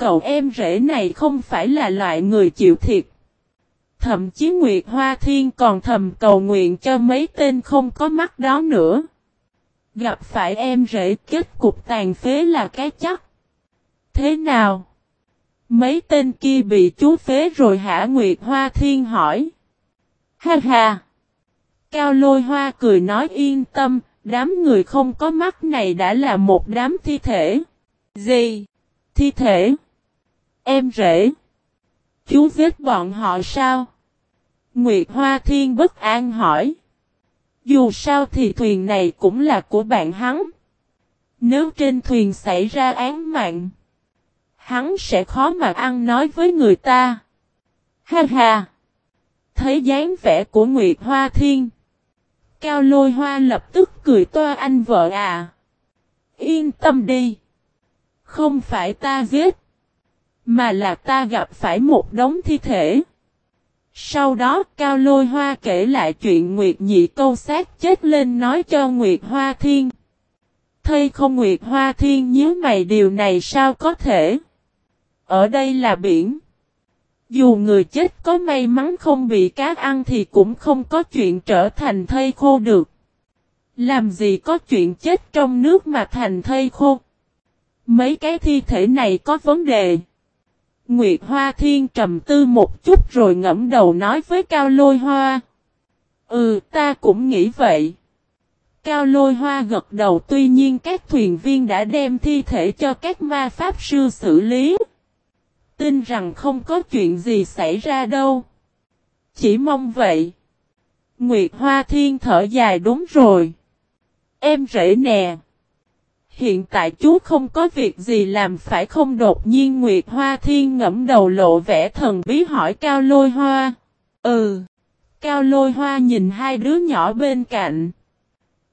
cậu em rể này không phải là loại người chịu thiệt. Thậm chí Nguyệt Hoa Thiên còn thầm cầu nguyện cho mấy tên không có mắt đó nữa. Gặp phải em rể kết cục tàn phế là cái chắc. Thế nào? Mấy tên kia bị chú phế rồi hả Nguyệt Hoa Thiên hỏi. Ha ha! Cao lôi hoa cười nói yên tâm, đám người không có mắt này đã là một đám thi thể. Gì? Thi thể? Em rể? Chú giết bọn họ sao? Nguyệt Hoa Thiên bất an hỏi. Dù sao thì thuyền này cũng là của bạn hắn. Nếu trên thuyền xảy ra án mạng, hắn sẽ khó mà ăn nói với người ta. Ha ha! Thấy dáng vẻ của Nguyệt Hoa Thiên. Cao lôi hoa lập tức cười toa anh vợ à. Yên tâm đi. Không phải ta giết. Mà là ta gặp phải một đống thi thể. Sau đó, Cao Lôi Hoa kể lại chuyện Nguyệt Nhị câu sát chết lên nói cho Nguyệt Hoa Thiên. Thây không Nguyệt Hoa Thiên nhớ mày điều này sao có thể. Ở đây là biển. Dù người chết có may mắn không bị cá ăn thì cũng không có chuyện trở thành thây khô được. Làm gì có chuyện chết trong nước mà thành thây khô. Mấy cái thi thể này có vấn đề. Nguyệt Hoa Thiên trầm tư một chút rồi ngẫm đầu nói với Cao Lôi Hoa. Ừ, ta cũng nghĩ vậy. Cao Lôi Hoa gật đầu tuy nhiên các thuyền viên đã đem thi thể cho các ma pháp sư xử lý. Tin rằng không có chuyện gì xảy ra đâu. Chỉ mong vậy. Nguyệt Hoa Thiên thở dài đúng rồi. Em rể nè. Hiện tại chú không có việc gì làm, phải không đột nhiên Nguyệt Hoa Thiên ngẫm đầu lộ vẻ thần bí hỏi Cao Lôi Hoa. Ừ. Cao Lôi Hoa nhìn hai đứa nhỏ bên cạnh.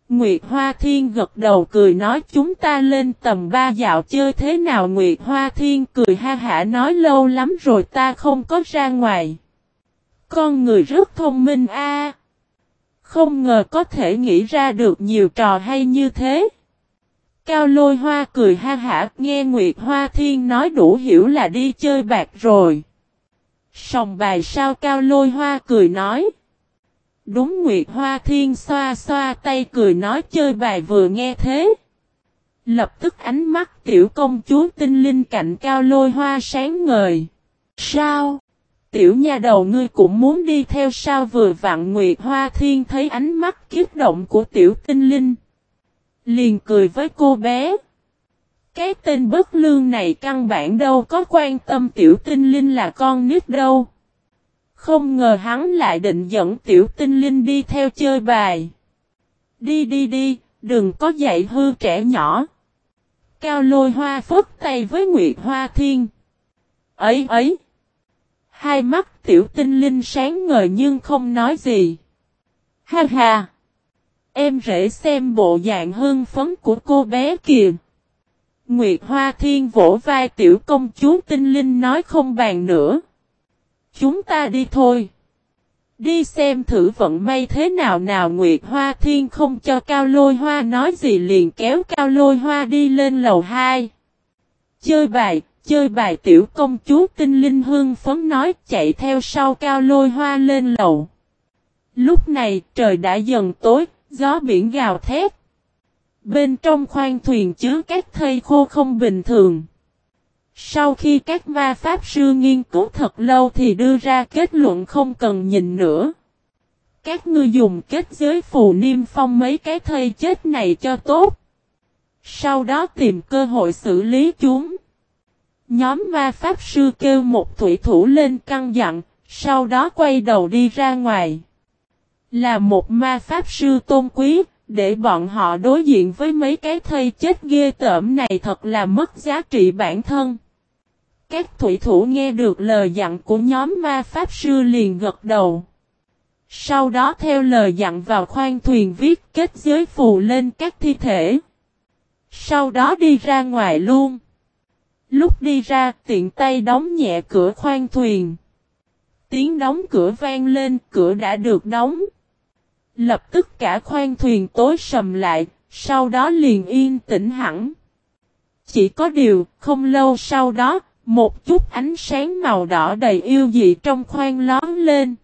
Nguyệt Hoa Thiên gật đầu cười nói, chúng ta lên tầm ba dạo chơi thế nào Nguyệt Hoa Thiên cười ha hả nói, lâu lắm rồi ta không có ra ngoài. Con người rất thông minh a. Không ngờ có thể nghĩ ra được nhiều trò hay như thế. Cao lôi hoa cười ha hả, nghe Nguyệt Hoa Thiên nói đủ hiểu là đi chơi bạc rồi. Sòng bài sao cao lôi hoa cười nói. Đúng Nguyệt Hoa Thiên xoa xoa tay cười nói chơi bài vừa nghe thế. Lập tức ánh mắt tiểu công chúa tinh linh cạnh cao lôi hoa sáng ngời. Sao? Tiểu nhà đầu ngươi cũng muốn đi theo sao vừa vặn Nguyệt Hoa Thiên thấy ánh mắt kiếp động của tiểu tinh linh. Liền cười với cô bé. Cái tên bất lương này căn bản đâu có quan tâm tiểu tinh linh là con nít đâu. Không ngờ hắn lại định dẫn tiểu tinh linh đi theo chơi bài. Đi đi đi, đừng có dạy hư trẻ nhỏ. Cao lôi hoa phất tay với Nguyệt Hoa Thiên. Ấy ấy! Hai mắt tiểu tinh linh sáng ngời nhưng không nói gì. Ha ha! Em rể xem bộ dạng hưng phấn của cô bé kìa. Nguyệt Hoa Thiên vỗ vai tiểu công chúa tinh linh nói không bàn nữa. Chúng ta đi thôi. Đi xem thử vận may thế nào nào Nguyệt Hoa Thiên không cho Cao Lôi Hoa nói gì liền kéo Cao Lôi Hoa đi lên lầu 2. Chơi bài, chơi bài tiểu công chúa tinh linh hương phấn nói chạy theo sau Cao Lôi Hoa lên lầu. Lúc này trời đã dần tối, gió biển gào thét. Bên trong khoang thuyền chứa các thây khô không bình thường. Sau khi các ma pháp sư nghiên cứu thật lâu thì đưa ra kết luận không cần nhìn nữa. Các ngươi dùng kết giới phù niêm phong mấy cái thây chết này cho tốt. Sau đó tìm cơ hội xử lý chúng. Nhóm ma pháp sư kêu một thủy thủ lên căng dặn, sau đó quay đầu đi ra ngoài. Là một ma pháp sư tôn quý, để bọn họ đối diện với mấy cái thây chết ghê tởm này thật là mất giá trị bản thân. Các thủy thủ nghe được lời dặn của nhóm ma pháp sư liền gật đầu. Sau đó theo lời dặn vào khoang thuyền viết kết giới phù lên các thi thể. Sau đó đi ra ngoài luôn. Lúc đi ra tiện tay đóng nhẹ cửa khoang thuyền. Tiếng đóng cửa vang lên cửa đã được đóng. Lập tức cả khoang thuyền tối sầm lại, sau đó liền yên tĩnh hẳn. Chỉ có điều, không lâu sau đó, Một chút ánh sáng màu đỏ đầy yêu dị trong khoang lón lên.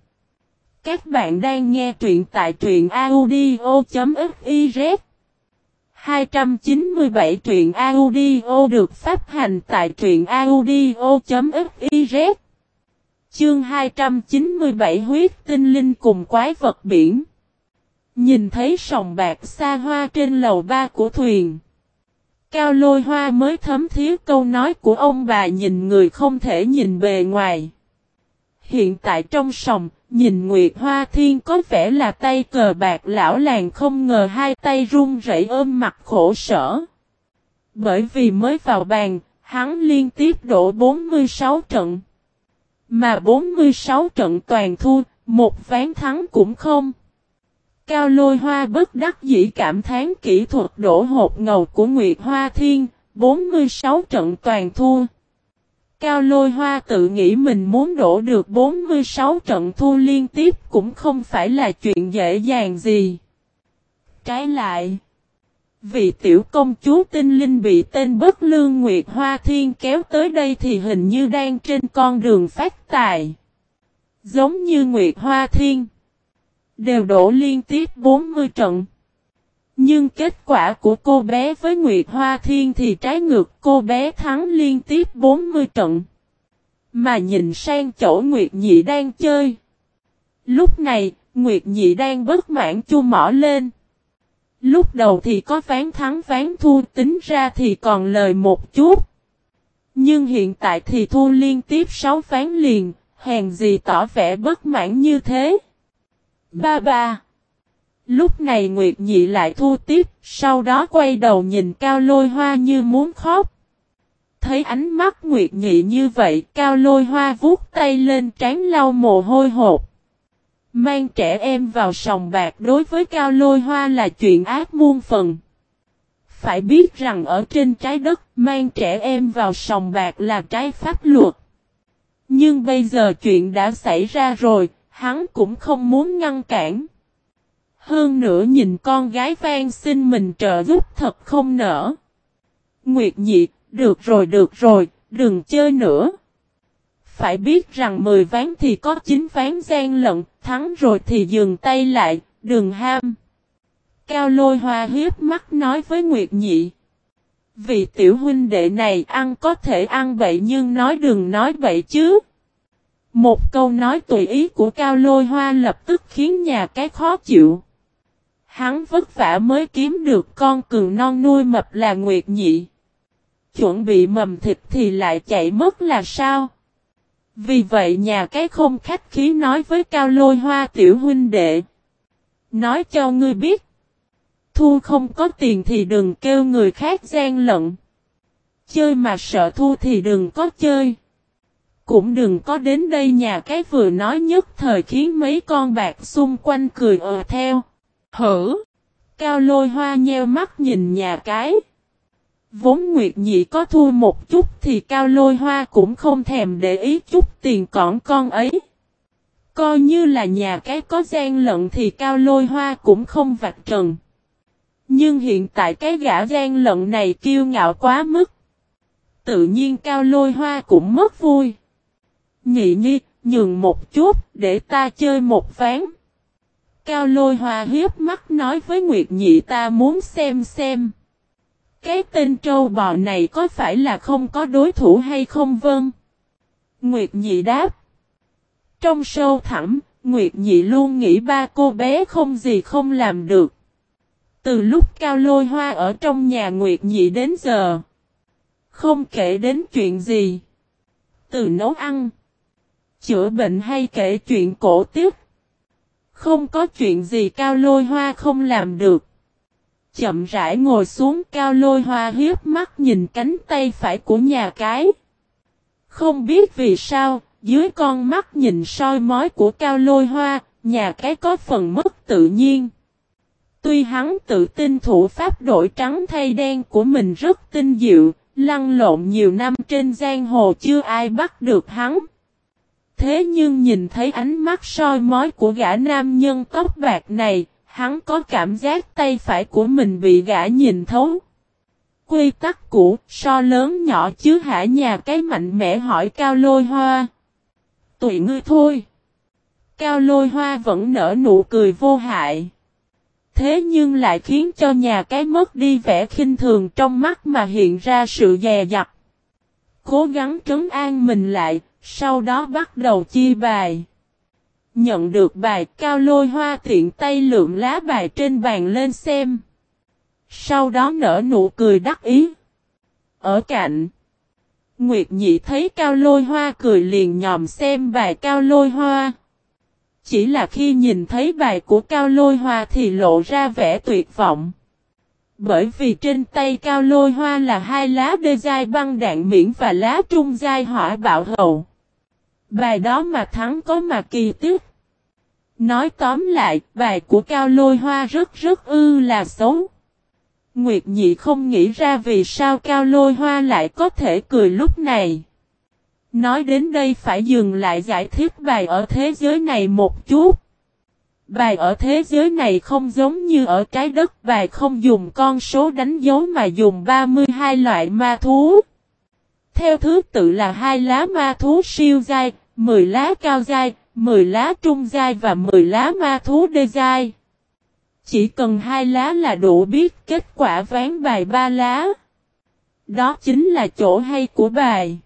Các bạn đang nghe truyện tại truyện audio.fiz 297 truyện audio được phát hành tại truyện audio.fiz Chương 297 huyết tinh linh cùng quái vật biển Nhìn thấy sòng bạc xa hoa trên lầu ba của thuyền Cao lôi hoa mới thấm thiếu câu nói của ông bà nhìn người không thể nhìn bề ngoài Hiện tại trong sòng Nhìn Nguyệt Hoa Thiên có vẻ là tay cờ bạc lão làng không ngờ hai tay run rẩy ôm mặt khổ sở. Bởi vì mới vào bàn, hắn liên tiếp đổ 46 trận. Mà 46 trận toàn thua, một ván thắng cũng không. Cao lôi hoa bất đắc dĩ cảm thán kỹ thuật đổ hộp ngầu của Nguyệt Hoa Thiên, 46 trận toàn thua. Cao lôi hoa tự nghĩ mình muốn đổ được 46 trận thua liên tiếp cũng không phải là chuyện dễ dàng gì. Trái lại, vị tiểu công chúa tinh linh bị tên bất lương Nguyệt Hoa Thiên kéo tới đây thì hình như đang trên con đường phát tài. Giống như Nguyệt Hoa Thiên, đều đổ liên tiếp 40 trận. Nhưng kết quả của cô bé với Nguyệt Hoa Thiên thì trái ngược cô bé thắng liên tiếp 40 trận. Mà nhìn sang chỗ Nguyệt Nhị đang chơi. Lúc này, Nguyệt Nhị đang bất mãn chu mỏ lên. Lúc đầu thì có ván thắng ván thua tính ra thì còn lời một chút. Nhưng hiện tại thì thua liên tiếp 6 ván liền, hèn gì tỏ vẻ bất mãn như thế. Ba ba. Lúc này Nguyệt Nhị lại thu tiếp, sau đó quay đầu nhìn cao lôi hoa như muốn khóc. Thấy ánh mắt Nguyệt Nhị như vậy, cao lôi hoa vuốt tay lên trán lau mồ hôi hột. Mang trẻ em vào sòng bạc đối với cao lôi hoa là chuyện ác muôn phần. Phải biết rằng ở trên trái đất, mang trẻ em vào sòng bạc là trái pháp luật. Nhưng bây giờ chuyện đã xảy ra rồi, hắn cũng không muốn ngăn cản. Hơn nữa nhìn con gái van xin mình trợ giúp thật không nở. Nguyệt nhị, được rồi được rồi, đừng chơi nữa. Phải biết rằng 10 ván thì có 9 ván gian lận, thắng rồi thì dừng tay lại, đừng ham. Cao lôi hoa hiếp mắt nói với Nguyệt nhị. Vì tiểu huynh đệ này ăn có thể ăn bậy nhưng nói đừng nói bậy chứ. Một câu nói tùy ý của Cao Lôi Hoa lập tức khiến nhà cái khó chịu. Hắn vất vả mới kiếm được con cường non nuôi mập là Nguyệt Nhị. Chuẩn bị mầm thịt thì lại chạy mất là sao? Vì vậy nhà cái không khách khí nói với Cao Lôi Hoa tiểu huynh đệ. Nói cho ngươi biết. Thu không có tiền thì đừng kêu người khác gian lận. Chơi mà sợ thu thì đừng có chơi. Cũng đừng có đến đây nhà cái vừa nói nhất thời khiến mấy con bạc xung quanh cười ờ theo. Hử! Cao lôi hoa nheo mắt nhìn nhà cái. Vốn Nguyệt Nhị có thua một chút thì Cao lôi hoa cũng không thèm để ý chút tiền cỏn con ấy. Coi như là nhà cái có gian lận thì Cao lôi hoa cũng không vạch trần. Nhưng hiện tại cái gã gian lận này kiêu ngạo quá mức. Tự nhiên Cao lôi hoa cũng mất vui. Nhị nhi, nhường một chút, để ta chơi một ván. Cao lôi hòa hiếp mắt nói với Nguyệt Nhị ta muốn xem xem. Cái tên trâu bò này có phải là không có đối thủ hay không vâng? Nguyệt Nhị đáp. Trong sâu thẳm, Nguyệt Nhị luôn nghĩ ba cô bé không gì không làm được. Từ lúc Cao Lôi Hoa ở trong nhà Nguyệt Nhị đến giờ. Không kể đến chuyện gì. Từ nấu ăn chữa bệnh hay kể chuyện cổ tiếp. Không có chuyện gì cao lôi hoa không làm được. Chậm rãi ngồi xuống cao lôi hoa hiếp mắt nhìn cánh tay phải của nhà cái. Không biết vì sao, dưới con mắt nhìn soi mói của cao lôi hoa, nhà cái có phần mất tự nhiên. Tuy hắn tự tin thủ pháp đổi trắng thay đen của mình rất tinh diệu, lăn lộn nhiều năm trên giang hồ chưa ai bắt được hắn. Thế nhưng nhìn thấy ánh mắt soi mói của gã nam nhân tóc bạc này, hắn có cảm giác tay phải của mình bị gã nhìn thấu. Quy tắc cũ, so lớn nhỏ chứ hả nhà cái mạnh mẽ hỏi cao lôi hoa. Tụi ngươi thôi. Cao lôi hoa vẫn nở nụ cười vô hại. Thế nhưng lại khiến cho nhà cái mất đi vẻ khinh thường trong mắt mà hiện ra sự dè dặt. Cố gắng trấn an mình lại, sau đó bắt đầu chia bài. Nhận được bài cao lôi hoa tiện tay lượm lá bài trên bàn lên xem. Sau đó nở nụ cười đắc ý. Ở cạnh. Nguyệt nhị thấy cao lôi hoa cười liền nhòm xem bài cao lôi hoa. Chỉ là khi nhìn thấy bài của cao lôi hoa thì lộ ra vẻ tuyệt vọng. Bởi vì trên tay cao lôi hoa là hai lá đê dai băng đạn miễn và lá trung dai hỏa bạo hậu. Bài đó mà thắng có mà kỳ tiếc. Nói tóm lại, bài của cao lôi hoa rất rất ư là xấu. Nguyệt nhị không nghĩ ra vì sao cao lôi hoa lại có thể cười lúc này. Nói đến đây phải dừng lại giải thích bài ở thế giới này một chút. Bài ở thế giới này không giống như ở trái đất bài không dùng con số đánh dấu mà dùng 32 loại ma thú. Theo thứ tự là hai lá ma thú siêu dai, 10 lá cao dai, 10 lá trung dai và 10 lá ma thú đê dai. Chỉ cần hai lá là đủ biết kết quả ván bài ba lá. Đó chính là chỗ hay của bài.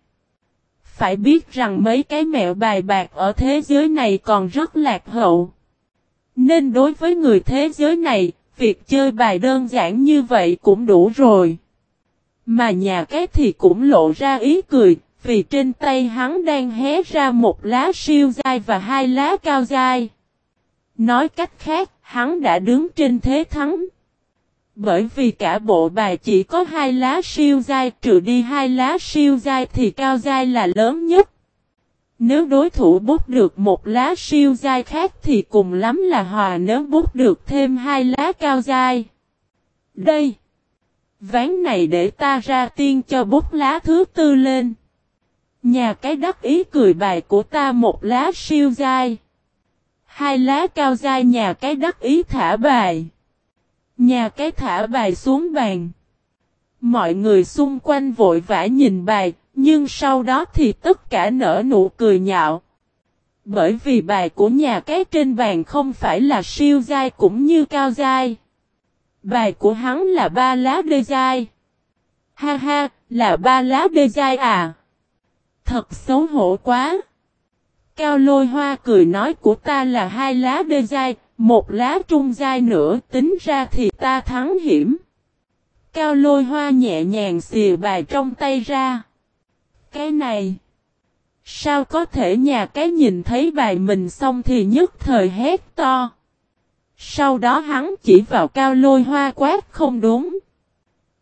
Phải biết rằng mấy cái mẹo bài bạc ở thế giới này còn rất lạc hậu. Nên đối với người thế giới này, việc chơi bài đơn giản như vậy cũng đủ rồi. Mà nhà cái thì cũng lộ ra ý cười, vì trên tay hắn đang hé ra một lá siêu dai và hai lá cao dai. Nói cách khác, hắn đã đứng trên thế thắng. Bởi vì cả bộ bài chỉ có hai lá siêu dai trừ đi hai lá siêu dai thì cao dai là lớn nhất. Nếu đối thủ bút được một lá siêu dai khác thì cùng lắm là hòa nếu bút được thêm hai lá cao dai. Đây. Ván này để ta ra tiên cho bút lá thứ tư lên. Nhà cái đắc ý cười bài của ta một lá siêu dai. Hai lá cao dai nhà cái đắc ý thả bài. Nhà cái thả bài xuống bàn. Mọi người xung quanh vội vã nhìn bài, nhưng sau đó thì tất cả nở nụ cười nhạo. Bởi vì bài của nhà cái trên bàn không phải là siêu dai cũng như cao dai. Bài của hắn là ba lá đê dai. Ha ha, là ba lá đê dai à? Thật xấu hổ quá. Cao lôi hoa cười nói của ta là hai lá đê dai, một lá trung dai nữa tính ra thì ta thắng hiểm. Cao lôi hoa nhẹ nhàng xìa bài trong tay ra. Cái này. Sao có thể nhà cái nhìn thấy bài mình xong thì nhất thời hét to. Sau đó hắn chỉ vào cao lôi hoa quát không đúng.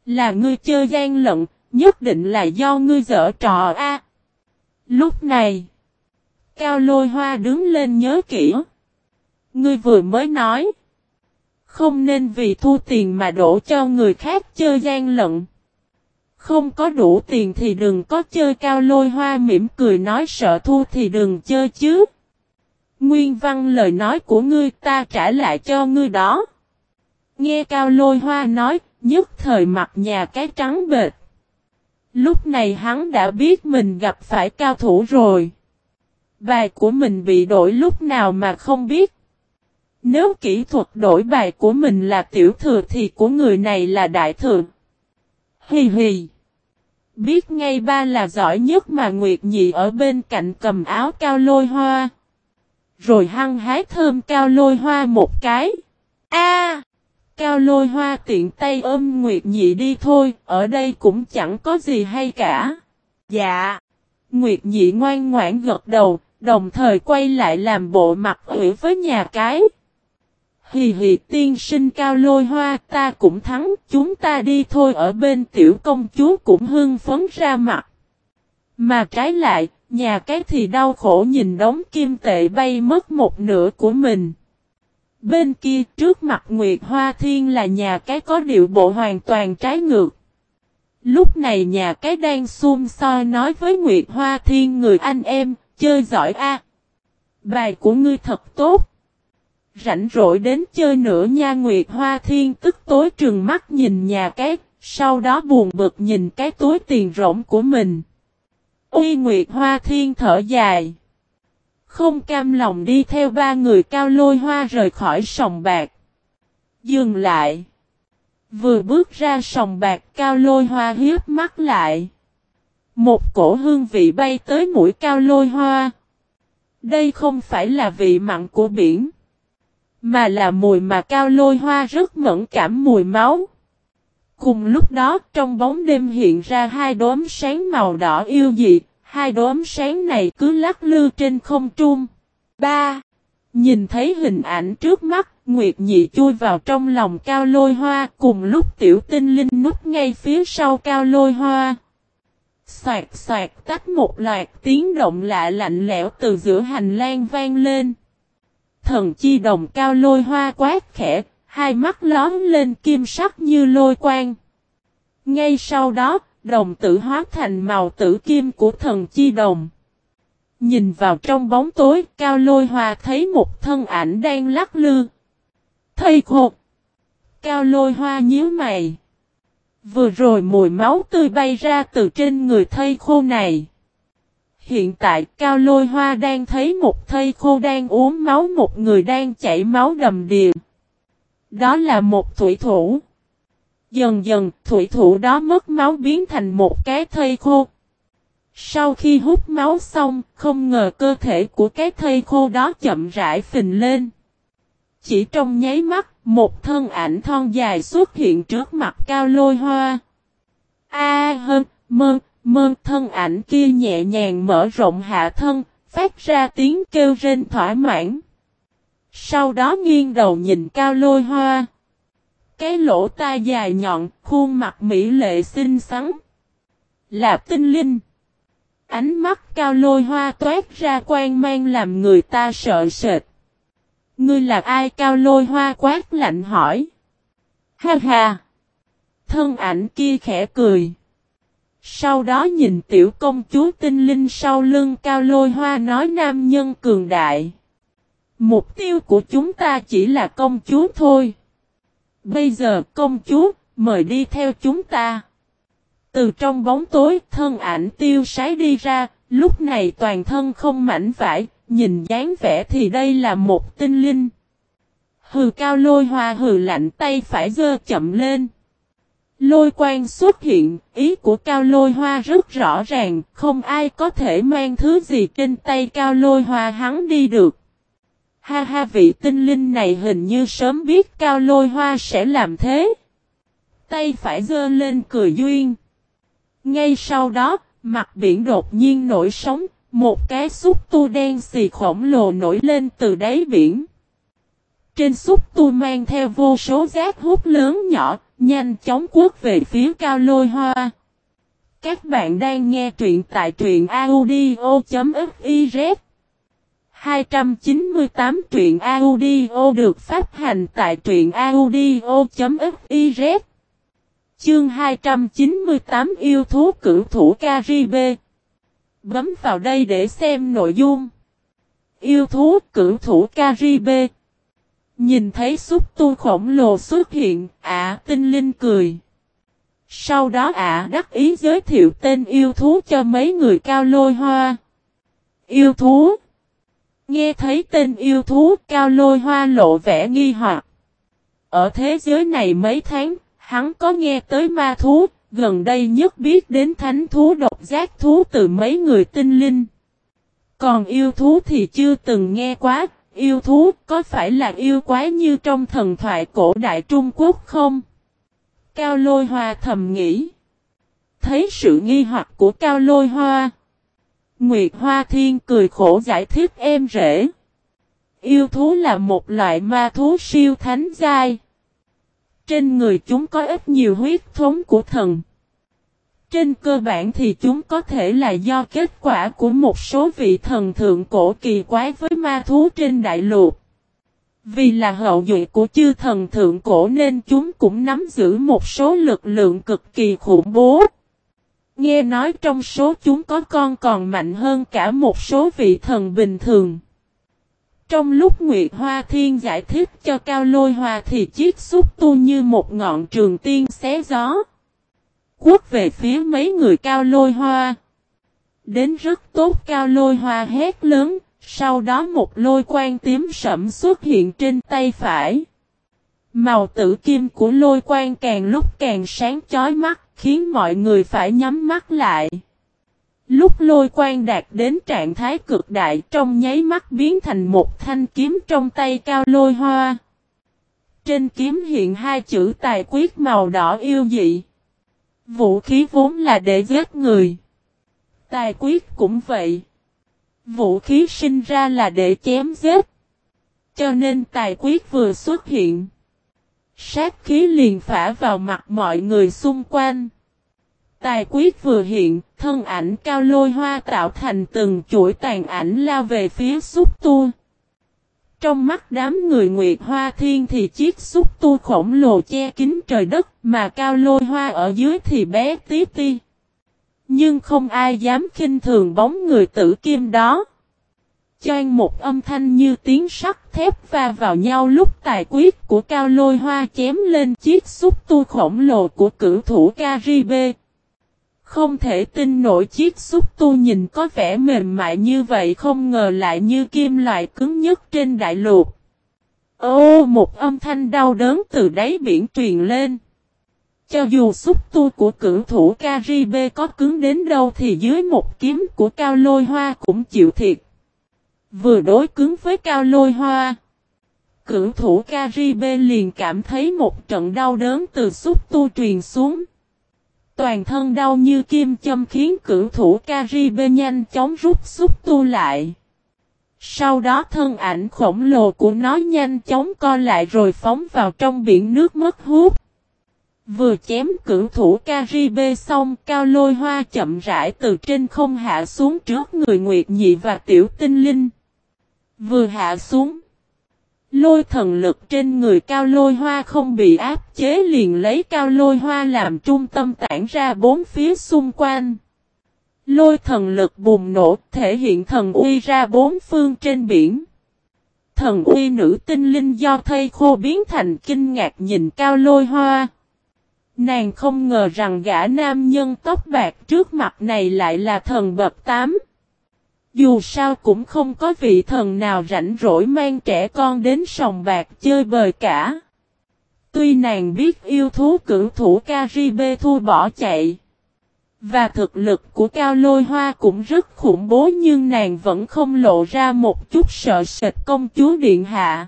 Là ngươi chơi gian lận, nhất định là do ngươi dở trò a. Lúc này, cao lôi hoa đứng lên nhớ kỹ. Ngươi vừa mới nói. Không nên vì thu tiền mà đổ cho người khác chơi gian lận. Không có đủ tiền thì đừng có chơi cao lôi hoa mỉm cười nói sợ thu thì đừng chơi chứ. Nguyên văn lời nói của ngươi ta trả lại cho ngươi đó. Nghe cao lôi hoa nói, nhất thời mặt nhà cái trắng bệt. Lúc này hắn đã biết mình gặp phải cao thủ rồi. Bài của mình bị đổi lúc nào mà không biết. Nếu kỹ thuật đổi bài của mình là tiểu thừa thì của người này là đại thừa. Hì hì. Biết ngay ba là giỏi nhất mà Nguyệt Nhị ở bên cạnh cầm áo cao lôi hoa. Rồi hăng hái thơm cao lôi hoa một cái. A, Cao lôi hoa tiện tay ôm Nguyệt Nhị đi thôi, ở đây cũng chẳng có gì hay cả. Dạ. Nguyệt Nhị ngoan ngoãn gật đầu, đồng thời quay lại làm bộ mặt ủy với nhà cái. Hì hì tiên sinh cao lôi hoa ta cũng thắng, chúng ta đi thôi ở bên tiểu công chúa cũng hưng phấn ra mặt. Mà trái lại, nhà cái thì đau khổ nhìn đống kim tệ bay mất một nửa của mình. Bên kia trước mặt Nguyệt Hoa Thiên là nhà cái có điệu bộ hoàn toàn trái ngược. Lúc này nhà cái đang xung soi nói với Nguyệt Hoa Thiên người anh em, chơi giỏi a Bài của ngươi thật tốt. Rảnh rỗi đến chơi nữa nha Nguyệt Hoa Thiên tức tối trừng mắt nhìn nhà cái, Sau đó buồn bực nhìn cái túi tiền rỗng của mình. Uy Nguyệt Hoa Thiên thở dài. Không cam lòng đi theo ba người cao lôi hoa rời khỏi sòng bạc. Dừng lại. Vừa bước ra sòng bạc cao lôi hoa hiếp mắt lại. Một cổ hương vị bay tới mũi cao lôi hoa. Đây không phải là vị mặn của biển. Mà là mùi mà cao lôi hoa rất mẫn cảm mùi máu. Cùng lúc đó trong bóng đêm hiện ra hai đốm sáng màu đỏ yêu dị, hai đốm sáng này cứ lắc lư trên không trung. Ba. Nhìn thấy hình ảnh trước mắt, Nguyệt Nhị chui vào trong lòng cao lôi hoa cùng lúc tiểu tinh linh nút ngay phía sau cao lôi hoa. Xoạt xoạt tách một loạt tiếng động lạ lạnh lẽo từ giữa hành lang vang lên. Thần chi đồng cao lôi hoa quát khẽ, hai mắt lón lên kim sắc như lôi quang. Ngay sau đó, đồng tử hóa thành màu tử kim của thần chi đồng. Nhìn vào trong bóng tối, cao lôi hoa thấy một thân ảnh đang lắc lư. Thầy khột! Cao lôi hoa nhíu mày. Vừa rồi mùi máu tươi bay ra từ trên người thây khô này. Hiện tại Cao Lôi Hoa đang thấy một thây khô đang uống máu một người đang chảy máu đầm đìa. Đó là một thủy thủ. Dần dần thủy thủ đó mất máu biến thành một cái thây khô. Sau khi hút máu xong, không ngờ cơ thể của cái thây khô đó chậm rãi phình lên. Chỉ trong nháy mắt, một thân ảnh thon dài xuất hiện trước mặt cao lôi hoa. A hơn, mơ, mơ thân ảnh kia nhẹ nhàng mở rộng hạ thân, phát ra tiếng kêu rên thỏa mãn. Sau đó nghiêng đầu nhìn cao lôi hoa. Cái lỗ tai dài nhọn, khuôn mặt mỹ lệ xinh xắn. Là tinh linh. Ánh mắt cao lôi hoa toát ra quan mang làm người ta sợ sệt. Ngươi là ai cao lôi hoa quát lạnh hỏi. Ha ha. Thân ảnh kia khẽ cười. Sau đó nhìn tiểu công chúa tinh linh sau lưng cao lôi hoa nói nam nhân cường đại. Mục tiêu của chúng ta chỉ là công chúa thôi. Bây giờ công chúa, mời đi theo chúng ta. Từ trong bóng tối thân ảnh tiêu sái đi ra, lúc này toàn thân không mảnh vải, nhìn dáng vẻ thì đây là một tinh linh. Hừ cao lôi hoa hừ lạnh tay phải dơ chậm lên. Lôi quang xuất hiện, ý của cao lôi hoa rất rõ ràng, không ai có thể mang thứ gì trên tay cao lôi hoa hắn đi được. Ha ha vị tinh linh này hình như sớm biết cao lôi hoa sẽ làm thế. Tay phải dơ lên cười duyên. Ngay sau đó, mặt biển đột nhiên nổi sóng, một cái xúc tu đen xì khổng lồ nổi lên từ đáy biển. Trên xúc tu mang theo vô số rác hút lớn nhỏ, nhanh chóng quất về phía cao lôi hoa. Các bạn đang nghe truyện tại truyện audio.fif 298 truyện audio được phát hành tại truyện audio.fiz Chương 298 yêu thú cử thủ Caribe Bấm vào đây để xem nội dung Yêu thú cử thủ Caribe Nhìn thấy xúc tu khổng lồ xuất hiện, ả tinh linh cười. Sau đó ả đắc ý giới thiệu tên yêu thú cho mấy người cao lôi hoa. Yêu thú Nghe thấy tên yêu thú cao lôi hoa lộ vẻ nghi hoặc. Ở thế giới này mấy tháng, hắn có nghe tới ma thú, gần đây nhất biết đến thánh thú độc giác thú từ mấy người tinh linh. Còn yêu thú thì chưa từng nghe quá, yêu thú có phải là yêu quái như trong thần thoại cổ đại Trung Quốc không? Cao lôi hoa thầm nghĩ. Thấy sự nghi hoặc của cao lôi hoa. Nguyệt Hoa Thiên cười khổ giải thích em rể. Yêu thú là một loại ma thú siêu thánh giai. Trên người chúng có ít nhiều huyết thống của thần. Trên cơ bản thì chúng có thể là do kết quả của một số vị thần thượng cổ kỳ quái với ma thú trên đại lục. Vì là hậu duệ của chư thần thượng cổ nên chúng cũng nắm giữ một số lực lượng cực kỳ khủng bố. Nghe nói trong số chúng có con còn mạnh hơn cả một số vị thần bình thường. Trong lúc Nguyệt Hoa Thiên giải thích cho Cao Lôi Hoa thì chiếc xúc tu như một ngọn trường tiên xé gió. quất về phía mấy người cao lôi hoa. Đến rất tốt cao lôi hoa hét lớn, sau đó một lôi quang tím sẫm xuất hiện trên tay phải. Màu tử kim của lôi quang càng lúc càng sáng chói mắt, khiến mọi người phải nhắm mắt lại. Lúc lôi quang đạt đến trạng thái cực đại, trong nháy mắt biến thành một thanh kiếm trong tay cao lôi hoa. Trên kiếm hiện hai chữ tài quyết màu đỏ yêu dị. Vũ khí vốn là để giết người. Tài quyết cũng vậy. Vũ khí sinh ra là để chém giết. Cho nên tài quyết vừa xuất hiện. Sát khí liền phả vào mặt mọi người xung quanh. Tài quyết vừa hiện, thân ảnh cao lôi hoa tạo thành từng chuỗi tàn ảnh lao về phía xúc tu. Trong mắt đám người Nguyệt Hoa Thiên thì chiếc xúc tu khổng lồ che kín trời đất mà cao lôi hoa ở dưới thì bé tí ti. Nhưng không ai dám khinh thường bóng người tử kim đó. Choan một âm thanh như tiếng sắt thép va vào nhau lúc tài quyết của cao lôi hoa chém lên chiếc xúc tu khổng lồ của cửu thủ Caribe. Không thể tin nổi chiếc xúc tu nhìn có vẻ mềm mại như vậy không ngờ lại như kim loại cứng nhất trên đại lục. Ô, một âm thanh đau đớn từ đáy biển truyền lên. Cho dù xúc tu của cử thủ Caribe có cứng đến đâu thì dưới một kiếm của cao lôi hoa cũng chịu thiệt. Vừa đối cứng với cao lôi hoa. Cử thủ Caribe liền cảm thấy một trận đau đớn từ xúc tu truyền xuống. Toàn thân đau như kim châm khiến cử thủ Caribe nhanh chóng rút xúc tu lại. Sau đó thân ảnh khổng lồ của nó nhanh chóng co lại rồi phóng vào trong biển nước mất hút. Vừa chém cử thủ Caribe xong, cao lôi hoa chậm rãi từ trên không hạ xuống trước người Nguyệt Nhị và Tiểu Tinh Linh. Vừa hạ xuống. Lôi thần lực trên người cao lôi hoa không bị áp chế liền lấy cao lôi hoa làm trung tâm tản ra bốn phía xung quanh. Lôi thần lực bùng nổ, thể hiện thần uy ra bốn phương trên biển. Thần uy nữ tinh linh do thây khô biến thành kinh ngạc nhìn cao lôi hoa. Nàng không ngờ rằng gã nam nhân tóc bạc trước mặt này lại là thần bậc tám. Dù sao cũng không có vị thần nào rảnh rỗi mang trẻ con đến sòng bạc chơi bời cả. Tuy nàng biết yêu thú cử thủ Caribe thu bỏ chạy. Và thực lực của Cao Lôi Hoa cũng rất khủng bố nhưng nàng vẫn không lộ ra một chút sợ sệt công chúa Điện Hạ.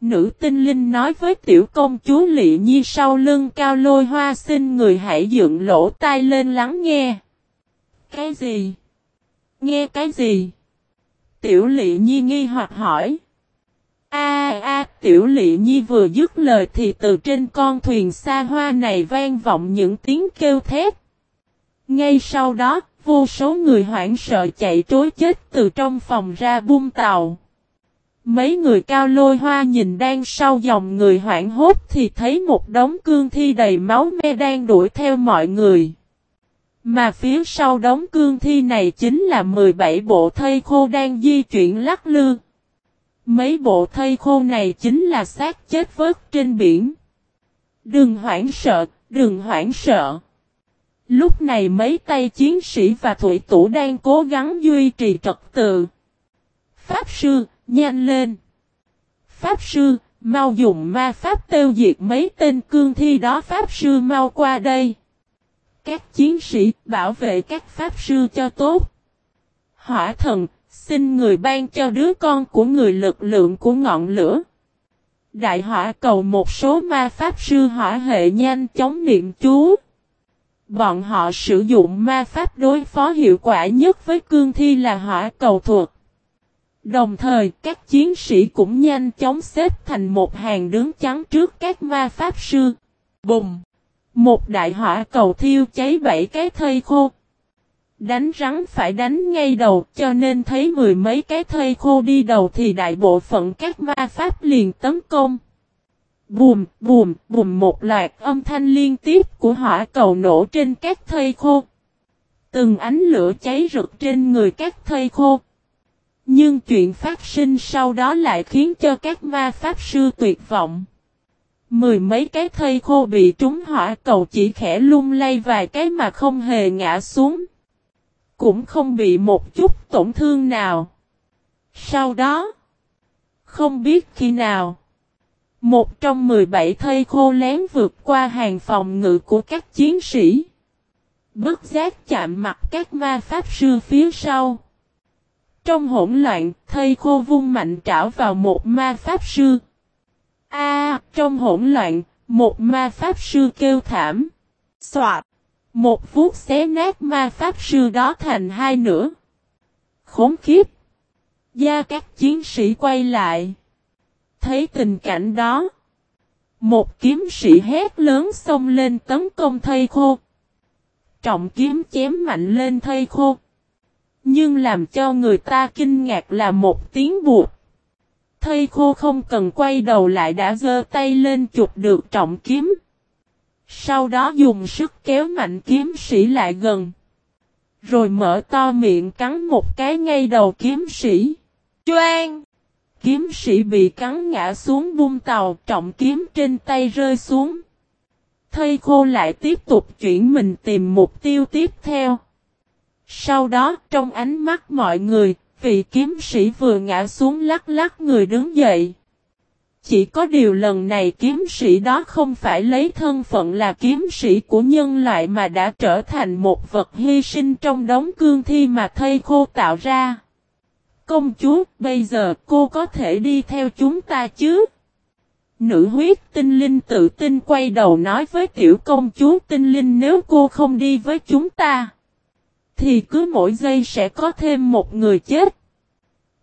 Nữ tinh linh nói với tiểu công chúa Lị Nhi sau lưng Cao Lôi Hoa xin người hãy dựng lỗ tai lên lắng nghe. Cái gì? Nghe cái gì? Tiểu lị nhi nghi hoặc hỏi. A a tiểu lị nhi vừa dứt lời thì từ trên con thuyền xa hoa này vang vọng những tiếng kêu thét. Ngay sau đó, vô số người hoảng sợ chạy trối chết từ trong phòng ra buông tàu. Mấy người cao lôi hoa nhìn đang sau dòng người hoảng hốt thì thấy một đống cương thi đầy máu me đang đuổi theo mọi người. Mà phía sau đống cương thi này chính là 17 bộ thây khô đang di chuyển lắc lư. Mấy bộ thây khô này chính là xác chết vớt trên biển. Đừng hoảng sợ, đừng hoảng sợ. Lúc này mấy tay chiến sĩ và thủy tủ đang cố gắng duy trì trật tự. Pháp sư, nhanh lên. Pháp sư, mau dùng ma pháp tiêu diệt mấy tên cương thi đó Pháp sư mau qua đây các chiến sĩ bảo vệ các pháp sư cho tốt. Hỏa thần, xin người ban cho đứa con của người lực lượng của ngọn lửa. Đại hỏa cầu một số ma pháp sư hỏa hệ nhanh chóng niệm chú. Bọn họ sử dụng ma pháp đối phó hiệu quả nhất với cương thi là hỏa cầu thuật. Đồng thời các chiến sĩ cũng nhanh chóng xếp thành một hàng đứng chắn trước các ma pháp sư. Bùng! Một đại hỏa cầu thiêu cháy bảy cái thây khô. Đánh rắn phải đánh ngay đầu cho nên thấy mười mấy cái thây khô đi đầu thì đại bộ phận các ma pháp liền tấn công. Bùm, bùm, bùm một loạt âm thanh liên tiếp của hỏa cầu nổ trên các thây khô. Từng ánh lửa cháy rực trên người các thây khô. Nhưng chuyện phát sinh sau đó lại khiến cho các ma pháp sư tuyệt vọng. Mười mấy cái thây khô bị trúng hỏa cầu chỉ khẽ lung lay vài cái mà không hề ngã xuống. Cũng không bị một chút tổn thương nào. Sau đó, không biết khi nào, một trong 17 thây khô lén vượt qua hàng phòng ngự của các chiến sĩ. Bất giác chạm mặt các ma pháp sư phía sau. Trong hỗn loạn, thây khô vung mạnh trảo vào một ma pháp sư. A, trong hỗn loạn, một ma pháp sư kêu thảm. Soạt. Một phút xé nát ma pháp sư đó thành hai nửa. Khốn khiếp. Gia các chiến sĩ quay lại. Thấy tình cảnh đó. Một kiếm sĩ hét lớn xông lên tấn công thây khô. Trọng kiếm chém mạnh lên thây khô. Nhưng làm cho người ta kinh ngạc là một tiếng buộc. Thây khô không cần quay đầu lại đã giơ tay lên chụp được trọng kiếm. Sau đó dùng sức kéo mạnh kiếm sĩ lại gần. Rồi mở to miệng cắn một cái ngay đầu kiếm sĩ. Choang! Kiếm sĩ bị cắn ngã xuống bung tàu trọng kiếm trên tay rơi xuống. Thây khô lại tiếp tục chuyển mình tìm mục tiêu tiếp theo. Sau đó trong ánh mắt mọi người, vị kiếm sĩ vừa ngã xuống lắc lắc người đứng dậy. Chỉ có điều lần này kiếm sĩ đó không phải lấy thân phận là kiếm sĩ của nhân loại mà đã trở thành một vật hy sinh trong đống cương thi mà thây khô tạo ra. Công chúa, bây giờ cô có thể đi theo chúng ta chứ? Nữ huyết tinh linh tự tin quay đầu nói với tiểu công chúa tinh linh nếu cô không đi với chúng ta. Thì cứ mỗi giây sẽ có thêm một người chết.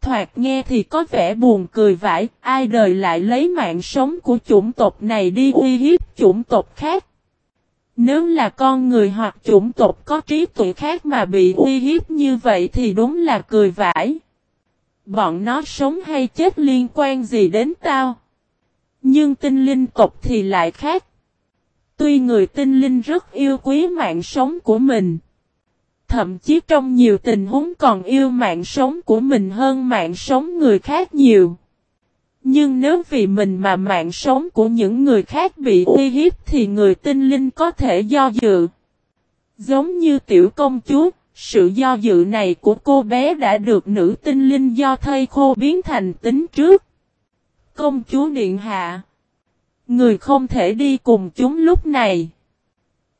Thoạt nghe thì có vẻ buồn cười vãi, ai đời lại lấy mạng sống của chủng tộc này đi uy hiếp chủng tộc khác. Nếu là con người hoặc chủng tộc có trí tuệ khác mà bị uy hiếp như vậy thì đúng là cười vãi. Bọn nó sống hay chết liên quan gì đến tao? Nhưng tinh linh tộc thì lại khác. Tuy người tinh linh rất yêu quý mạng sống của mình. Thậm chí trong nhiều tình huống còn yêu mạng sống của mình hơn mạng sống người khác nhiều. Nhưng nếu vì mình mà mạng sống của những người khác bị uy hiếp thì người tinh linh có thể do dự. Giống như tiểu công chúa, sự do dự này của cô bé đã được nữ tinh linh do thây khô biến thành tính trước. Công chúa Điện Hạ Người không thể đi cùng chúng lúc này.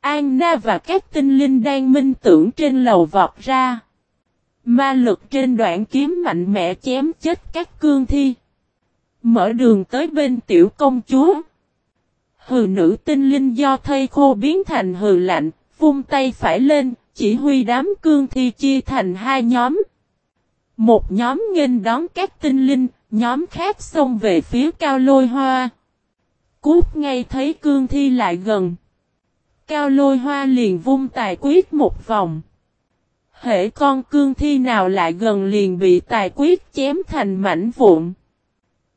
Anna và các tinh linh đang minh tưởng trên lầu vọt ra. Ma lực trên đoạn kiếm mạnh mẽ chém chết các cương thi. Mở đường tới bên tiểu công chúa. Hừ nữ tinh linh do thây khô biến thành hừ lạnh, vung tay phải lên, chỉ huy đám cương thi chia thành hai nhóm. Một nhóm nghênh đón các tinh linh, nhóm khác xông về phía cao lôi hoa. Cút ngay thấy cương thi lại gần. Cao lôi hoa liền vung tài quyết một vòng. Hệ con cương thi nào lại gần liền bị tài quyết chém thành mảnh vụn.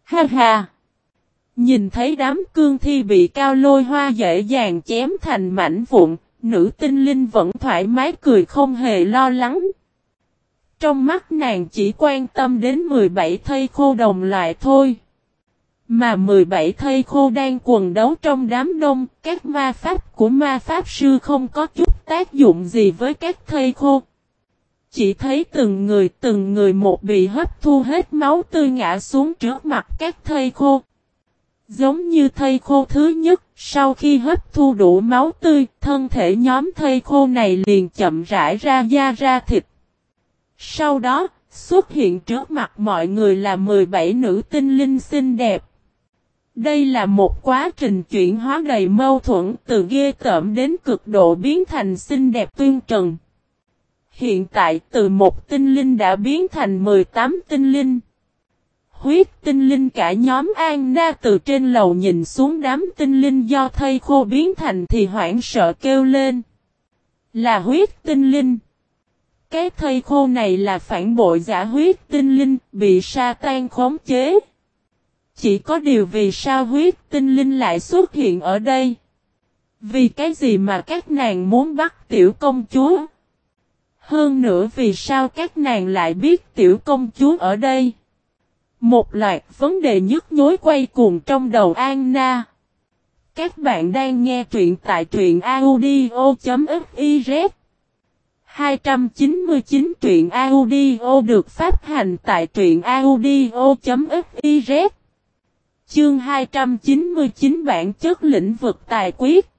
Ha ha! Nhìn thấy đám cương thi bị cao lôi hoa dễ dàng chém thành mảnh vụn, nữ tinh linh vẫn thoải mái cười không hề lo lắng. Trong mắt nàng chỉ quan tâm đến 17 thây khô đồng loại thôi. Mà 17 thây khô đang quần đấu trong đám đông, các ma pháp của ma pháp sư không có chút tác dụng gì với các thây khô. Chỉ thấy từng người từng người một bị hấp thu hết máu tươi ngã xuống trước mặt các thây khô. Giống như thây khô thứ nhất, sau khi hấp thu đủ máu tươi, thân thể nhóm thây khô này liền chậm rãi ra da ra thịt. Sau đó, xuất hiện trước mặt mọi người là 17 nữ tinh linh xinh đẹp. Đây là một quá trình chuyển hóa đầy mâu thuẫn từ ghê tởm đến cực độ biến thành xinh đẹp tuyên trần. Hiện tại từ một tinh linh đã biến thành 18 tinh linh. Huyết tinh linh cả nhóm An Na từ trên lầu nhìn xuống đám tinh linh do thây khô biến thành thì hoảng sợ kêu lên. Là huyết tinh linh. Cái thây khô này là phản bội giả huyết tinh linh, bị sa tan khống chế. Chỉ có điều vì sao huyết tinh linh lại xuất hiện ở đây? Vì cái gì mà các nàng muốn bắt tiểu công chúa? Hơn nữa vì sao các nàng lại biết tiểu công chúa ở đây? Một loạt vấn đề nhức nhối quay cuồng trong đầu Anna. Các bạn đang nghe truyện tại truyện audio.fiz 299 truyện audio được phát hành tại truyện audio.fiz Chương 299 bản chất lĩnh vực tài quyết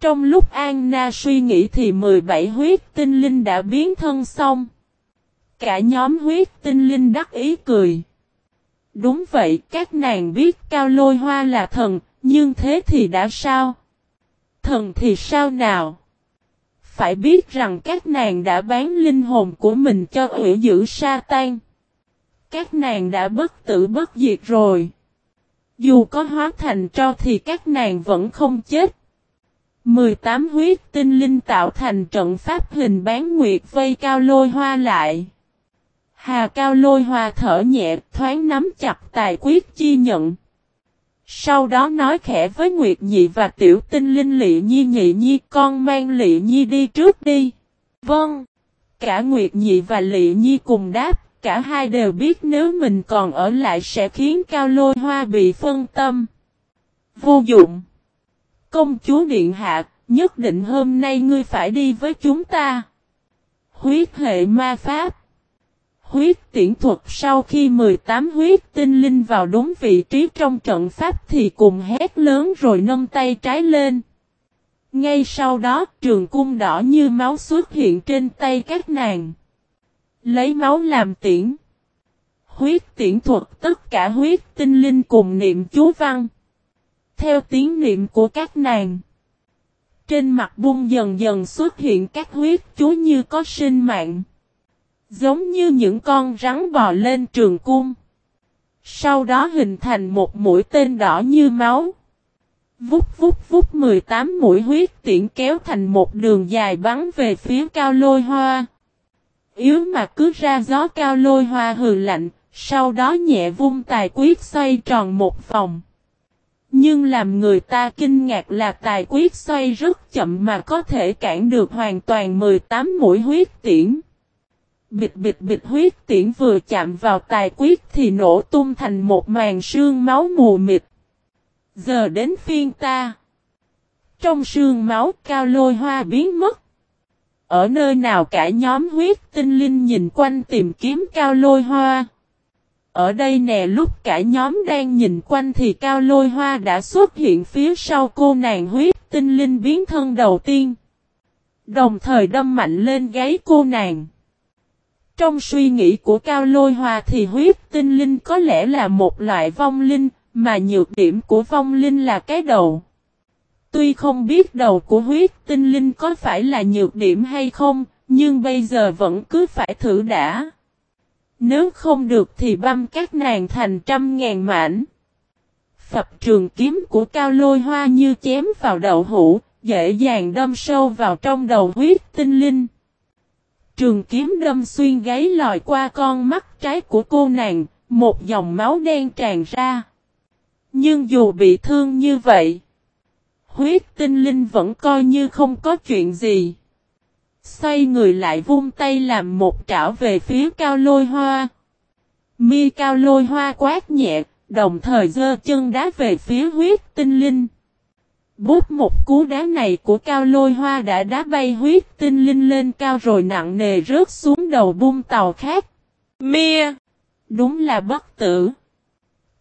Trong lúc Anna suy nghĩ thì 17 huyết tinh linh đã biến thân xong. Cả nhóm huyết tinh linh đắc ý cười. Đúng vậy, các nàng biết cao lôi hoa là thần, nhưng thế thì đã sao? Thần thì sao nào? Phải biết rằng các nàng đã bán linh hồn của mình cho ủy dữ sa tan. Các nàng đã bất tử bất diệt rồi. Dù có hóa thành tro thì các nàng vẫn không chết. 18 huyết tinh linh tạo thành trận pháp hình bán nguyệt vây cao lôi hoa lại. Hà cao lôi hoa thở nhẹ thoáng nắm chặt tài quyết chi nhận. Sau đó nói khẽ với Nguyệt Nhị và tiểu tinh linh Lị Nhi Nhị Nhi con mang Lị Nhi đi trước đi. Vâng. Cả Nguyệt Nhị và Lị Nhi cùng đáp, cả hai đều biết nếu mình còn ở lại sẽ khiến Cao Lôi Hoa bị phân tâm. Vô dụng. Công chúa Điện Hạ, nhất định hôm nay ngươi phải đi với chúng ta. Huyết hệ ma pháp huyết tiễn thuật sau khi 18 huyết tinh linh vào đúng vị trí trong trận pháp thì cùng hét lớn rồi nâng tay trái lên. Ngay sau đó trường cung đỏ như máu xuất hiện trên tay các nàng. Lấy máu làm tiễn. Huyết tiễn thuật tất cả huyết tinh linh cùng niệm chú văn. Theo tiếng niệm của các nàng. Trên mặt bung dần dần xuất hiện các huyết chú như có sinh mạng. Giống như những con rắn bò lên trường cung. Sau đó hình thành một mũi tên đỏ như máu. Vút vút vút 18 mũi huyết tiễn kéo thành một đường dài bắn về phía cao lôi hoa. Yếu mà cứ ra gió cao lôi hoa hừ lạnh, sau đó nhẹ vung tài quyết xoay tròn một vòng. Nhưng làm người ta kinh ngạc là tài quyết xoay rất chậm mà có thể cản được hoàn toàn 18 mũi huyết tiễn bịch bịch bịch huyết tiễn vừa chạm vào tài quyết thì nổ tung thành một màn sương máu mù mịt. Giờ đến phiên ta. Trong sương máu cao lôi hoa biến mất. Ở nơi nào cả nhóm huyết tinh linh nhìn quanh tìm kiếm cao lôi hoa. Ở đây nè lúc cả nhóm đang nhìn quanh thì cao lôi hoa đã xuất hiện phía sau cô nàng huyết tinh linh biến thân đầu tiên. Đồng thời đâm mạnh lên gáy cô nàng. Trong suy nghĩ của Cao Lôi Hoa thì huyết tinh linh có lẽ là một loại vong linh, mà nhược điểm của vong linh là cái đầu. Tuy không biết đầu của huyết tinh linh có phải là nhược điểm hay không, nhưng bây giờ vẫn cứ phải thử đã. Nếu không được thì băm các nàng thành trăm ngàn mảnh. Phập trường kiếm của cao lôi hoa như chém vào đậu hũ, dễ dàng đâm sâu vào trong đầu huyết tinh linh. Trường kiếm đâm xuyên gáy lòi qua con mắt trái của cô nàng, một dòng máu đen tràn ra. Nhưng dù bị thương như vậy, huyết tinh linh vẫn coi như không có chuyện gì. Xoay người lại vung tay làm một trảo về phía cao lôi hoa. Mi cao lôi hoa quát nhẹ, đồng thời giơ chân đá về phía huyết tinh linh. Bút một cú đá này của cao lôi hoa đã đá bay huyết tinh linh lên cao rồi nặng nề rớt xuống đầu bung tàu khác. Mia! Đúng là bất tử.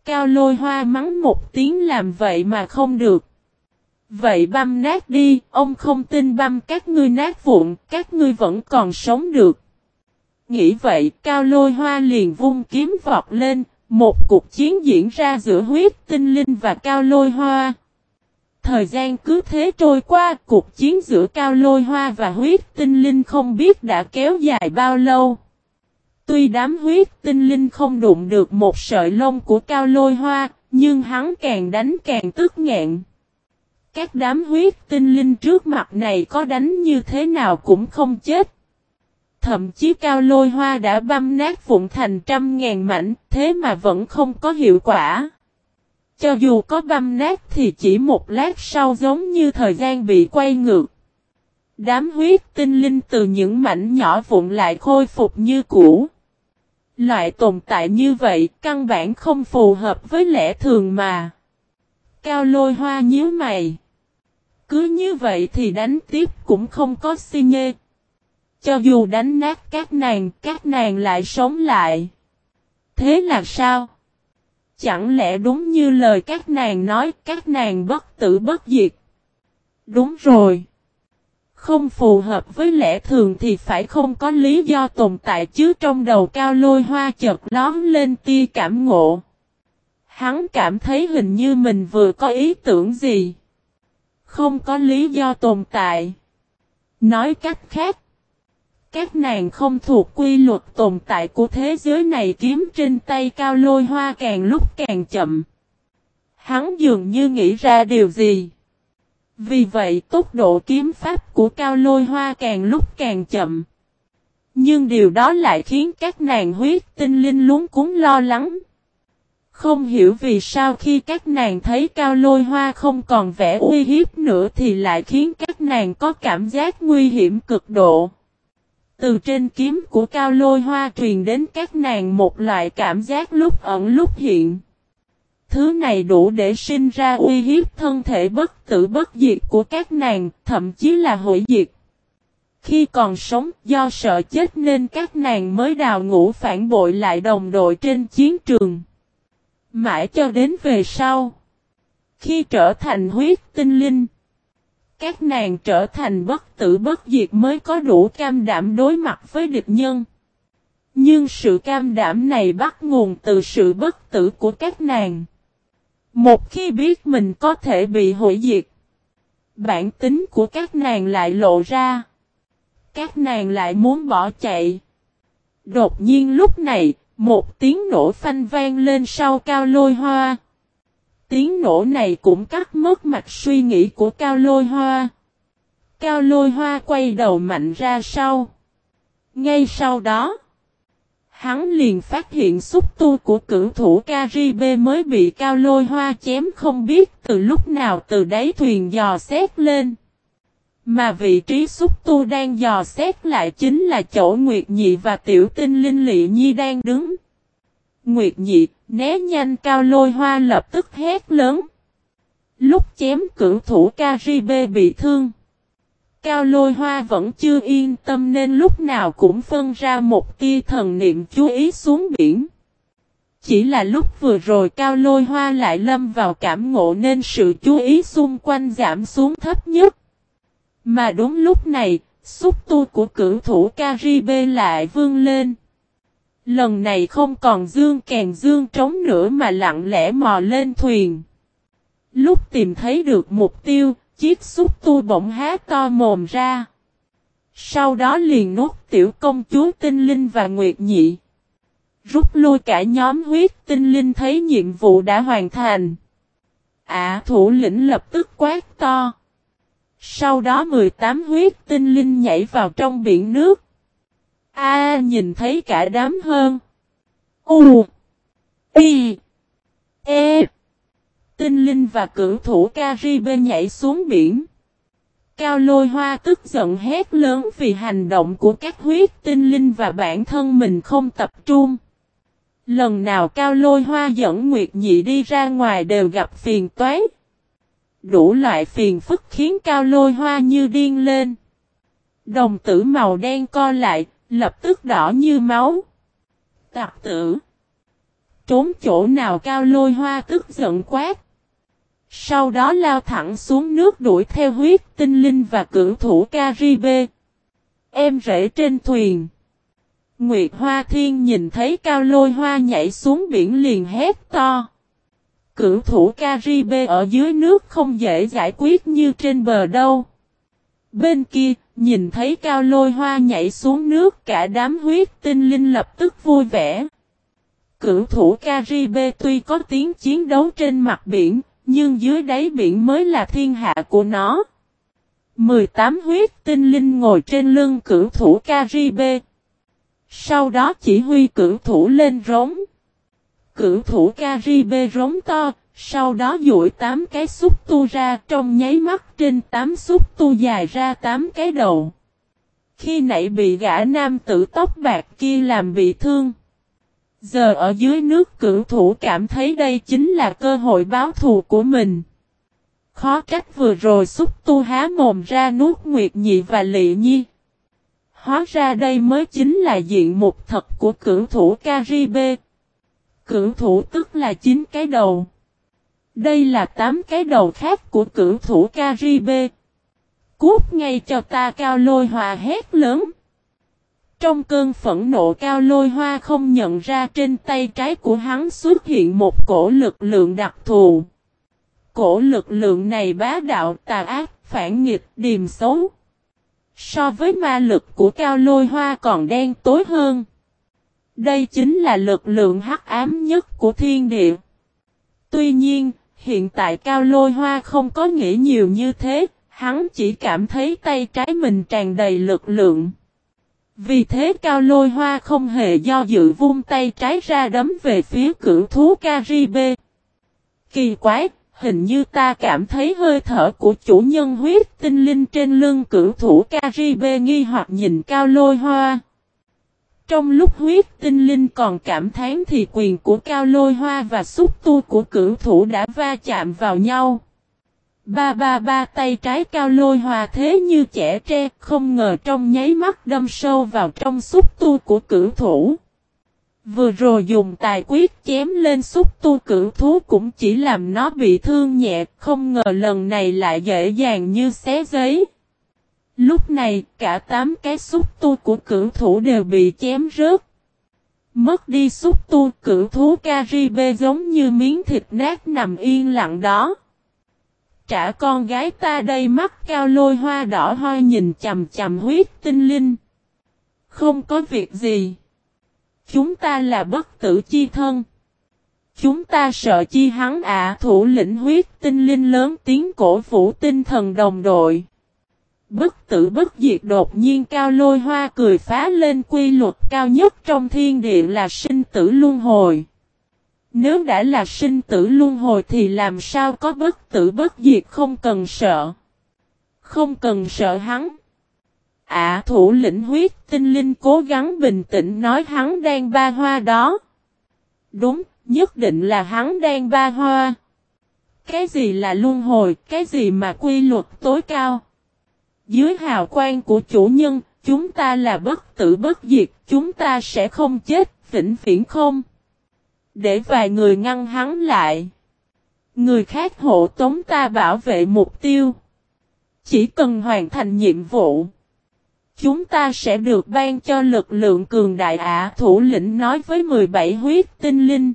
Cao lôi hoa mắng một tiếng làm vậy mà không được. Vậy băm nát đi, ông không tin băm các ngươi nát vụn, các ngươi vẫn còn sống được. Nghĩ vậy, cao lôi hoa liền vung kiếm vọt lên, một cuộc chiến diễn ra giữa huyết tinh linh và cao lôi hoa. Thời gian cứ thế trôi qua, cuộc chiến giữa Cao Lôi Hoa và huyết tinh linh không biết đã kéo dài bao lâu. Tuy đám huyết tinh linh không đụng được một sợi lông của Cao Lôi Hoa, nhưng hắn càng đánh càng tức nghẹn. Các đám huyết tinh linh trước mặt này có đánh như thế nào cũng không chết. Thậm chí Cao Lôi Hoa đã băm nát phụng thành trăm ngàn mảnh, thế mà vẫn không có hiệu quả. Cho dù có băm nát thì chỉ một lát sau giống như thời gian bị quay ngược. Đám huyết tinh linh từ những mảnh nhỏ vụn lại khôi phục như cũ. Loại tồn tại như vậy căn bản không phù hợp với lẽ thường mà. Cao lôi hoa nhíu mày. Cứ như vậy thì đánh tiếp cũng không có si nhê. Cho dù đánh nát các nàng, các nàng lại sống lại. Thế là sao? Chẳng lẽ đúng như lời các nàng nói, các nàng bất tử bất diệt? Đúng rồi. Không phù hợp với lẽ thường thì phải không có lý do tồn tại chứ trong đầu cao lôi hoa chợt lón lên tia cảm ngộ. Hắn cảm thấy hình như mình vừa có ý tưởng gì. Không có lý do tồn tại. Nói cách khác. Các nàng không thuộc quy luật tồn tại của thế giới này kiếm trên tay cao lôi hoa càng lúc càng chậm. Hắn dường như nghĩ ra điều gì. Vì vậy, tốc độ kiếm pháp của cao lôi hoa càng lúc càng chậm. Nhưng điều đó lại khiến các nàng huyết tinh linh luống cúng lo lắng. Không hiểu vì sao khi các nàng thấy cao lôi hoa không còn vẻ uy hiếp nữa thì lại khiến các nàng có cảm giác nguy hiểm cực độ. Từ trên kiếm của cao lôi hoa truyền đến các nàng một loại cảm giác lúc ẩn lúc hiện. Thứ này đủ để sinh ra uy hiếp thân thể bất tử bất diệt của các nàng, thậm chí là hủy diệt. Khi còn sống, do sợ chết nên các nàng mới đào ngũ phản bội lại đồng đội trên chiến trường. Mãi cho đến về sau. Khi trở thành huyết tinh linh. Các nàng trở thành bất tử bất diệt mới có đủ cam đảm đối mặt với địch nhân. Nhưng sự cam đảm này bắt nguồn từ sự bất tử của các nàng. Một khi biết mình có thể bị hủy diệt. Bản tính của các nàng lại lộ ra. Các nàng lại muốn bỏ chạy. Đột nhiên lúc này, một tiếng nổ phanh vang lên sau cao lôi hoa. Tiếng nổ này cũng cắt mất mạch suy nghĩ của cao lôi hoa. Cao lôi hoa quay đầu mạnh ra sau. Ngay sau đó, hắn liền phát hiện xúc tu của cửu thủ Caribe mới bị cao lôi hoa chém không biết từ lúc nào từ đáy thuyền dò xét lên. Mà vị trí xúc tu đang dò xét lại chính là chỗ Nguyệt Nhị và Tiểu Tinh Linh Lị Nhi đang đứng. Nguyệt Nhị, né nhanh cao lôi hoa lập tức hét lớn. Lúc chém cử thủ Caribe bị thương. Cao lôi hoa vẫn chưa yên tâm nên lúc nào cũng phân ra một tia thần niệm chú ý xuống biển. Chỉ là lúc vừa rồi cao lôi hoa lại lâm vào cảm ngộ nên sự chú ý xung quanh giảm xuống thấp nhất. Mà đúng lúc này, xúc tu của cửu thủ Caribe lại vươn lên. Lần này không còn dương kèn dương trống nữa mà lặng lẽ mò lên thuyền. Lúc tìm thấy được mục tiêu, chiếc xúc tu bỗng há to mồm ra. Sau đó liền nuốt tiểu công chúa tinh linh và nguyệt nhị. Rút lui cả nhóm huyết tinh linh thấy nhiệm vụ đã hoàn thành. Ả thủ lĩnh lập tức quát to. Sau đó 18 huyết tinh linh nhảy vào trong biển nước. A, nhìn thấy cả đám hơn. U. Y. E. Tinh linh và cử thủ Caribe nhảy xuống biển. Cao lôi hoa tức giận hét lớn vì hành động của các huyết tinh linh và bản thân mình không tập trung. Lần nào cao lôi hoa dẫn Nguyệt Nhị đi ra ngoài đều gặp phiền toái. Đủ loại phiền phức khiến cao lôi hoa như điên lên. Đồng tử màu đen co lại, lập tức đỏ như máu. Tạc tử. Trốn chỗ nào cao lôi hoa tức giận quát. Sau đó lao thẳng xuống nước đuổi theo huyết tinh linh và cử thủ Caribe. Em rễ trên thuyền. Nguyệt Hoa Thiên nhìn thấy cao lôi hoa nhảy xuống biển liền hét to. Cửu thủ Caribe ở dưới nước không dễ giải quyết như trên bờ đâu. Bên kia, nhìn thấy cao lôi hoa nhảy xuống nước cả đám huyết tinh linh lập tức vui vẻ. Cửu thủ Caribe tuy có tiếng chiến đấu trên mặt biển, nhưng dưới đáy biển mới là thiên hạ của nó. 18 huyết tinh linh ngồi trên lưng cửu thủ Caribe. Sau đó chỉ huy cửu thủ lên rống. Cửu thủ Caribe rống to, sau đó duỗi tám cái xúc tu ra trong nháy mắt trên tám xúc tu dài ra tám cái đầu. Khi nãy bị gã nam tử tóc bạc kia làm bị thương. Giờ ở dưới nước cửu thủ cảm thấy đây chính là cơ hội báo thù của mình. Khó trách vừa rồi xúc tu há mồm ra nuốt Nguyệt Nhị và Lị Nhi. Hóa ra đây mới chính là diện mục thật của cửu thủ Caribe. Cửu thủ tức là 9 cái đầu. Đây là 8 cái đầu khác của cửu thủ Caribe. Cút ngay cho ta cao lôi hòa hét lớn. Trong cơn phẫn nộ cao lôi hoa không nhận ra trên tay trái của hắn xuất hiện một cổ lực lượng đặc thù. Cổ lực lượng này bá đạo tà ác, phản nghịch, điềm xấu. So với ma lực của cao lôi hoa còn đen tối hơn. Đây chính là lực lượng hắc ám nhất của thiên địa. Tuy nhiên, hiện tại cao lôi hoa không có nghĩ nhiều như thế, hắn chỉ cảm thấy tay trái mình tràn đầy lực lượng. Vì thế cao lôi hoa không hề do dự vung tay trái ra đấm về phía cửu thú Caribe. Kỳ quái, hình như ta cảm thấy hơi thở của chủ nhân huyết tinh linh trên lưng cửu thủ Caribe nghi hoặc nhìn cao lôi hoa. Trong lúc huyết tinh linh còn cảm thán thì quyền của cao lôi hoa và xúc tu của cửu thủ đã va chạm vào nhau. Ba ba ba tay trái cao lôi hòa thế như trẻ tre, không ngờ trong nháy mắt đâm sâu vào trong xúc tu của cửu thủ. Vừa rồi dùng tài quyết chém lên xúc tu cửu thú cũng chỉ làm nó bị thương nhẹ, không ngờ lần này lại dễ dàng như xé giấy. Lúc này, cả tám cái xúc tu của cửu thủ đều bị chém rớt. Mất đi xúc tu cửu thú Caribe giống như miếng thịt nát nằm yên lặng đó. Trả con gái ta đây mắt cao lôi hoa đỏ hoa nhìn chầm chầm huyết tinh linh. Không có việc gì. Chúng ta là bất tử chi thân. Chúng ta sợ chi hắn ạ thủ lĩnh huyết tinh linh lớn tiếng cổ vũ tinh thần đồng đội. Bất tử bất diệt đột nhiên cao lôi hoa cười phá lên quy luật cao nhất trong thiên địa là sinh tử luân hồi. Nếu đã là sinh tử luân hồi thì làm sao có bất tử bất diệt không cần sợ. Không cần sợ hắn. Ả thủ lĩnh huyết tinh linh cố gắng bình tĩnh nói hắn đang ba hoa đó. Đúng, nhất định là hắn đang ba hoa. Cái gì là luân hồi, cái gì mà quy luật tối cao. Dưới hào quang của chủ nhân, chúng ta là bất tử bất diệt, chúng ta sẽ không chết, vĩnh viễn không. Để vài người ngăn hắn lại. Người khác hộ tống ta bảo vệ mục tiêu. Chỉ cần hoàn thành nhiệm vụ. Chúng ta sẽ được ban cho lực lượng cường đại ả thủ lĩnh nói với 17 huyết tinh linh.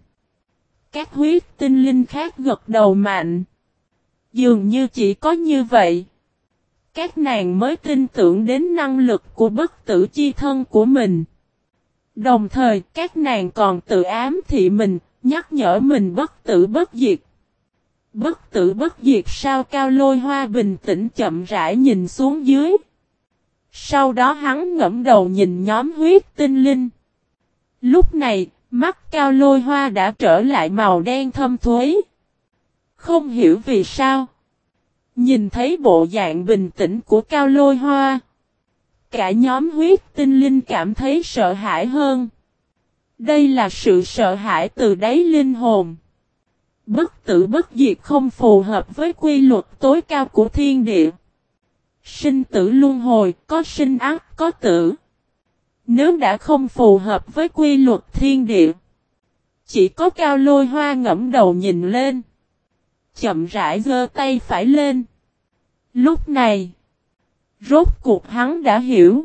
Các huyết tinh linh khác gật đầu mạnh. Dường như chỉ có như vậy. Các nàng mới tin tưởng đến năng lực của bất tử chi thân của mình. Đồng thời các nàng còn tự ám thị mình, nhắc nhở mình bất tử bất diệt. Bất tử bất diệt sao cao lôi hoa bình tĩnh chậm rãi nhìn xuống dưới. Sau đó hắn ngẫm đầu nhìn nhóm huyết tinh linh. Lúc này, mắt cao lôi hoa đã trở lại màu đen thâm thuế. Không hiểu vì sao. Nhìn thấy bộ dạng bình tĩnh của cao lôi hoa. Cả nhóm huyết tinh linh cảm thấy sợ hãi hơn. Đây là sự sợ hãi từ đáy linh hồn. Bất tử bất diệt không phù hợp với quy luật tối cao của thiên địa. Sinh tử luân hồi, có sinh ác, có tử. Nếu đã không phù hợp với quy luật thiên địa. Chỉ có cao lôi hoa ngẫm đầu nhìn lên. Chậm rãi giơ tay phải lên. Lúc này, rốt cuộc hắn đã hiểu.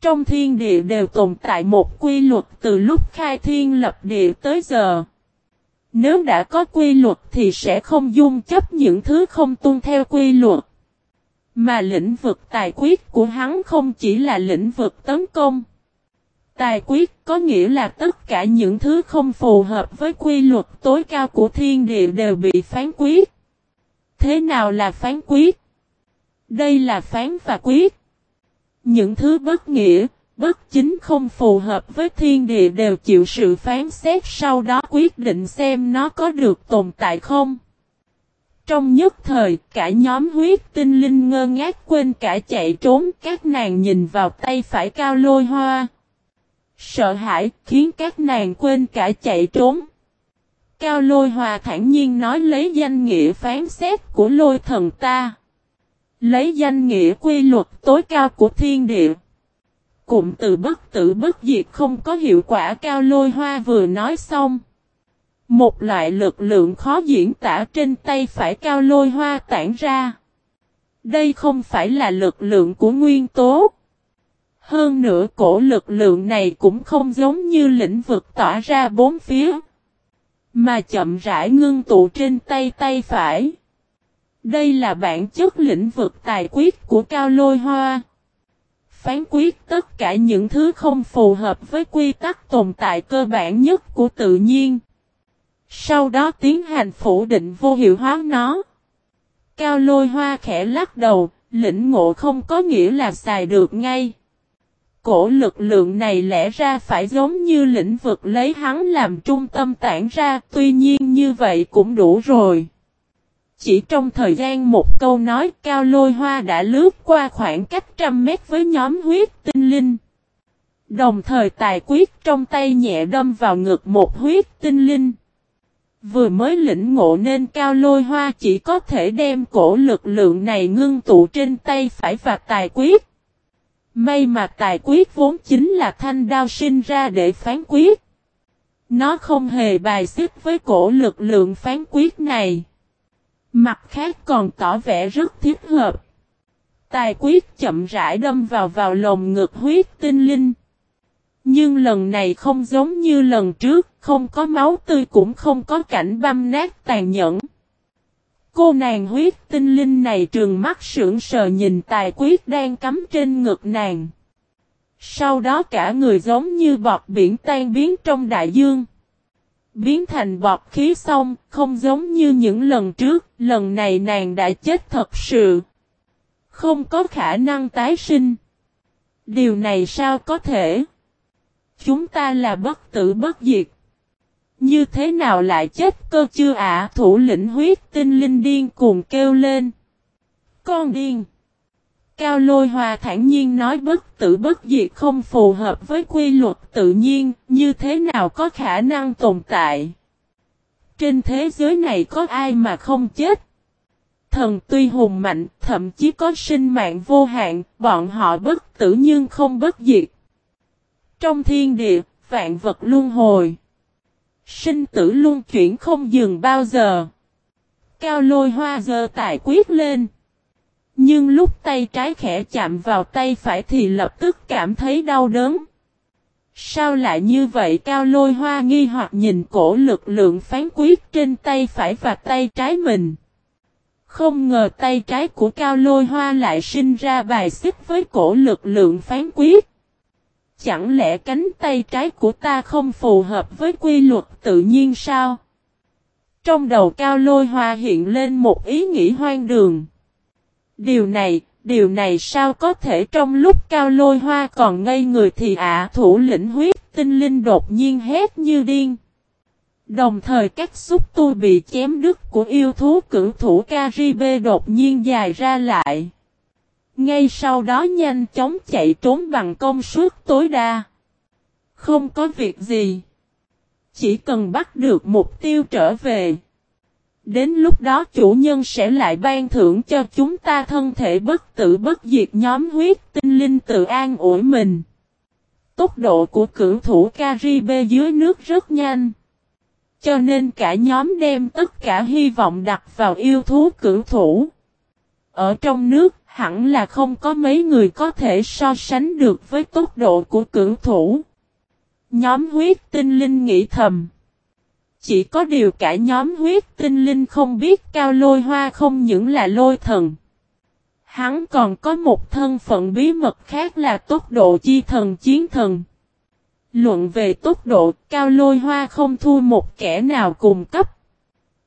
Trong thiên địa đều tồn tại một quy luật từ lúc khai thiên lập địa tới giờ. Nếu đã có quy luật thì sẽ không dung chấp những thứ không tuân theo quy luật. Mà lĩnh vực tài quyết của hắn không chỉ là lĩnh vực tấn công. Tài quyết có nghĩa là tất cả những thứ không phù hợp với quy luật tối cao của thiên địa đều bị phán quyết. Thế nào là phán quyết? Đây là phán và quyết. Những thứ bất nghĩa, bất chính không phù hợp với thiên địa đều chịu sự phán xét sau đó quyết định xem nó có được tồn tại không. Trong nhất thời, cả nhóm huyết tinh linh ngơ ngác quên cả chạy trốn, các nàng nhìn vào tay phải cao lôi hoa. Sợ hãi, khiến các nàng quên cả chạy trốn. Cao lôi hòa thản nhiên nói lấy danh nghĩa phán xét của lôi thần ta. Lấy danh nghĩa quy luật tối cao của thiên địa. Cụm từ bất tử bất diệt không có hiệu quả, cao lôi hoa vừa nói xong. Một loại lực lượng khó diễn tả trên tay phải cao lôi hoa tản ra. Đây không phải là lực lượng của nguyên tố. Hơn nữa cổ lực lượng này cũng không giống như lĩnh vực tỏa ra bốn phía. Mà chậm rãi ngưng tụ trên tay tay phải. Đây là bản chất lĩnh vực tài quyết của Cao Lôi Hoa. Phán quyết tất cả những thứ không phù hợp với quy tắc tồn tại cơ bản nhất của tự nhiên. Sau đó tiến hành phủ định vô hiệu hóa nó. Cao Lôi Hoa khẽ lắc đầu, lĩnh ngộ không có nghĩa là xài được ngay. Cổ lực lượng này lẽ ra phải giống như lĩnh vực lấy hắn làm trung tâm tản ra, tuy nhiên như vậy cũng đủ rồi. Chỉ trong thời gian một câu nói cao lôi hoa đã lướt qua khoảng cách trăm mét với nhóm huyết tinh linh. Đồng thời tài quyết trong tay nhẹ đâm vào ngực một huyết tinh linh. Vừa mới lĩnh ngộ nên cao lôi hoa chỉ có thể đem cổ lực lượng này ngưng tụ trên tay phải và tài quyết. May mà tài quyết vốn chính là thanh đao sinh ra để phán quyết. Nó không hề bài xích với cổ lực lượng phán quyết này. Mặt khác còn tỏ vẻ rất thiết hợp. Tài quyết chậm rãi đâm vào vào lồng ngực huyết tinh linh. Nhưng lần này không giống như lần trước, không có máu tươi cũng không có cảnh băm nát tàn nhẫn. Cô nàng huyết tinh linh này trường mắt sững sờ nhìn tài quyết đang cắm trên ngực nàng. Sau đó cả người giống như bọt biển tan biến trong đại dương biến thành bọt khí xong, không giống như những lần trước, lần này nàng đã chết thật sự. Không có khả năng tái sinh. Điều này sao có thể? Chúng ta là bất tử bất diệt. Như thế nào lại chết cơ chưa ạ thủ lĩnh huyết tinh linh điên cuồng kêu lên. Con điên. Cao lôi hòa thản nhiên nói bất tử bất diệt không phù hợp với quy luật tự nhiên, như thế nào có khả năng tồn tại. Trên thế giới này có ai mà không chết? Thần tuy hùng mạnh, thậm chí có sinh mạng vô hạn, bọn họ bất tử nhưng không bất diệt. Trong thiên địa, vạn vật luân hồi. Sinh tử luân chuyển không dừng bao giờ. Cao lôi hoa giờ tài quyết lên. Nhưng lúc tay trái khẽ chạm vào tay phải thì lập tức cảm thấy đau đớn. Sao lại như vậy cao lôi hoa nghi hoặc nhìn cổ lực lượng phán quyết trên tay phải và tay trái mình. Không ngờ tay trái của cao lôi hoa lại sinh ra bài xích với cổ lực lượng phán quyết. Chẳng lẽ cánh tay trái của ta không phù hợp với quy luật tự nhiên sao? Trong đầu cao lôi hoa hiện lên một ý nghĩ hoang đường. Điều này, điều này sao có thể trong lúc cao lôi hoa còn ngây người thì ạ thủ lĩnh huyết tinh linh đột nhiên hét như điên. Đồng thời các xúc tu bị chém đứt của yêu thú cử thủ Caribe đột nhiên dài ra lại. Ngay sau đó nhanh chóng chạy trốn bằng công suất tối đa. Không có việc gì. Chỉ cần bắt được mục tiêu trở về. Đến lúc đó chủ nhân sẽ lại ban thưởng cho chúng ta thân thể bất tử bất diệt nhóm huyết tinh linh tự an ủi mình. Tốc độ của cử thủ Caribe dưới nước rất nhanh. Cho nên cả nhóm đem tất cả hy vọng đặt vào yêu thú cử thủ. Ở trong nước hẳn là không có mấy người có thể so sánh được với tốc độ của cưỡng thủ. Nhóm huyết tinh linh nghĩ thầm. Chỉ có điều cả nhóm huyết tinh linh không biết cao lôi hoa không những là lôi thần. Hắn còn có một thân phận bí mật khác là tốc độ chi thần chiến thần. Luận về tốc độ, cao lôi hoa không thua một kẻ nào cùng cấp.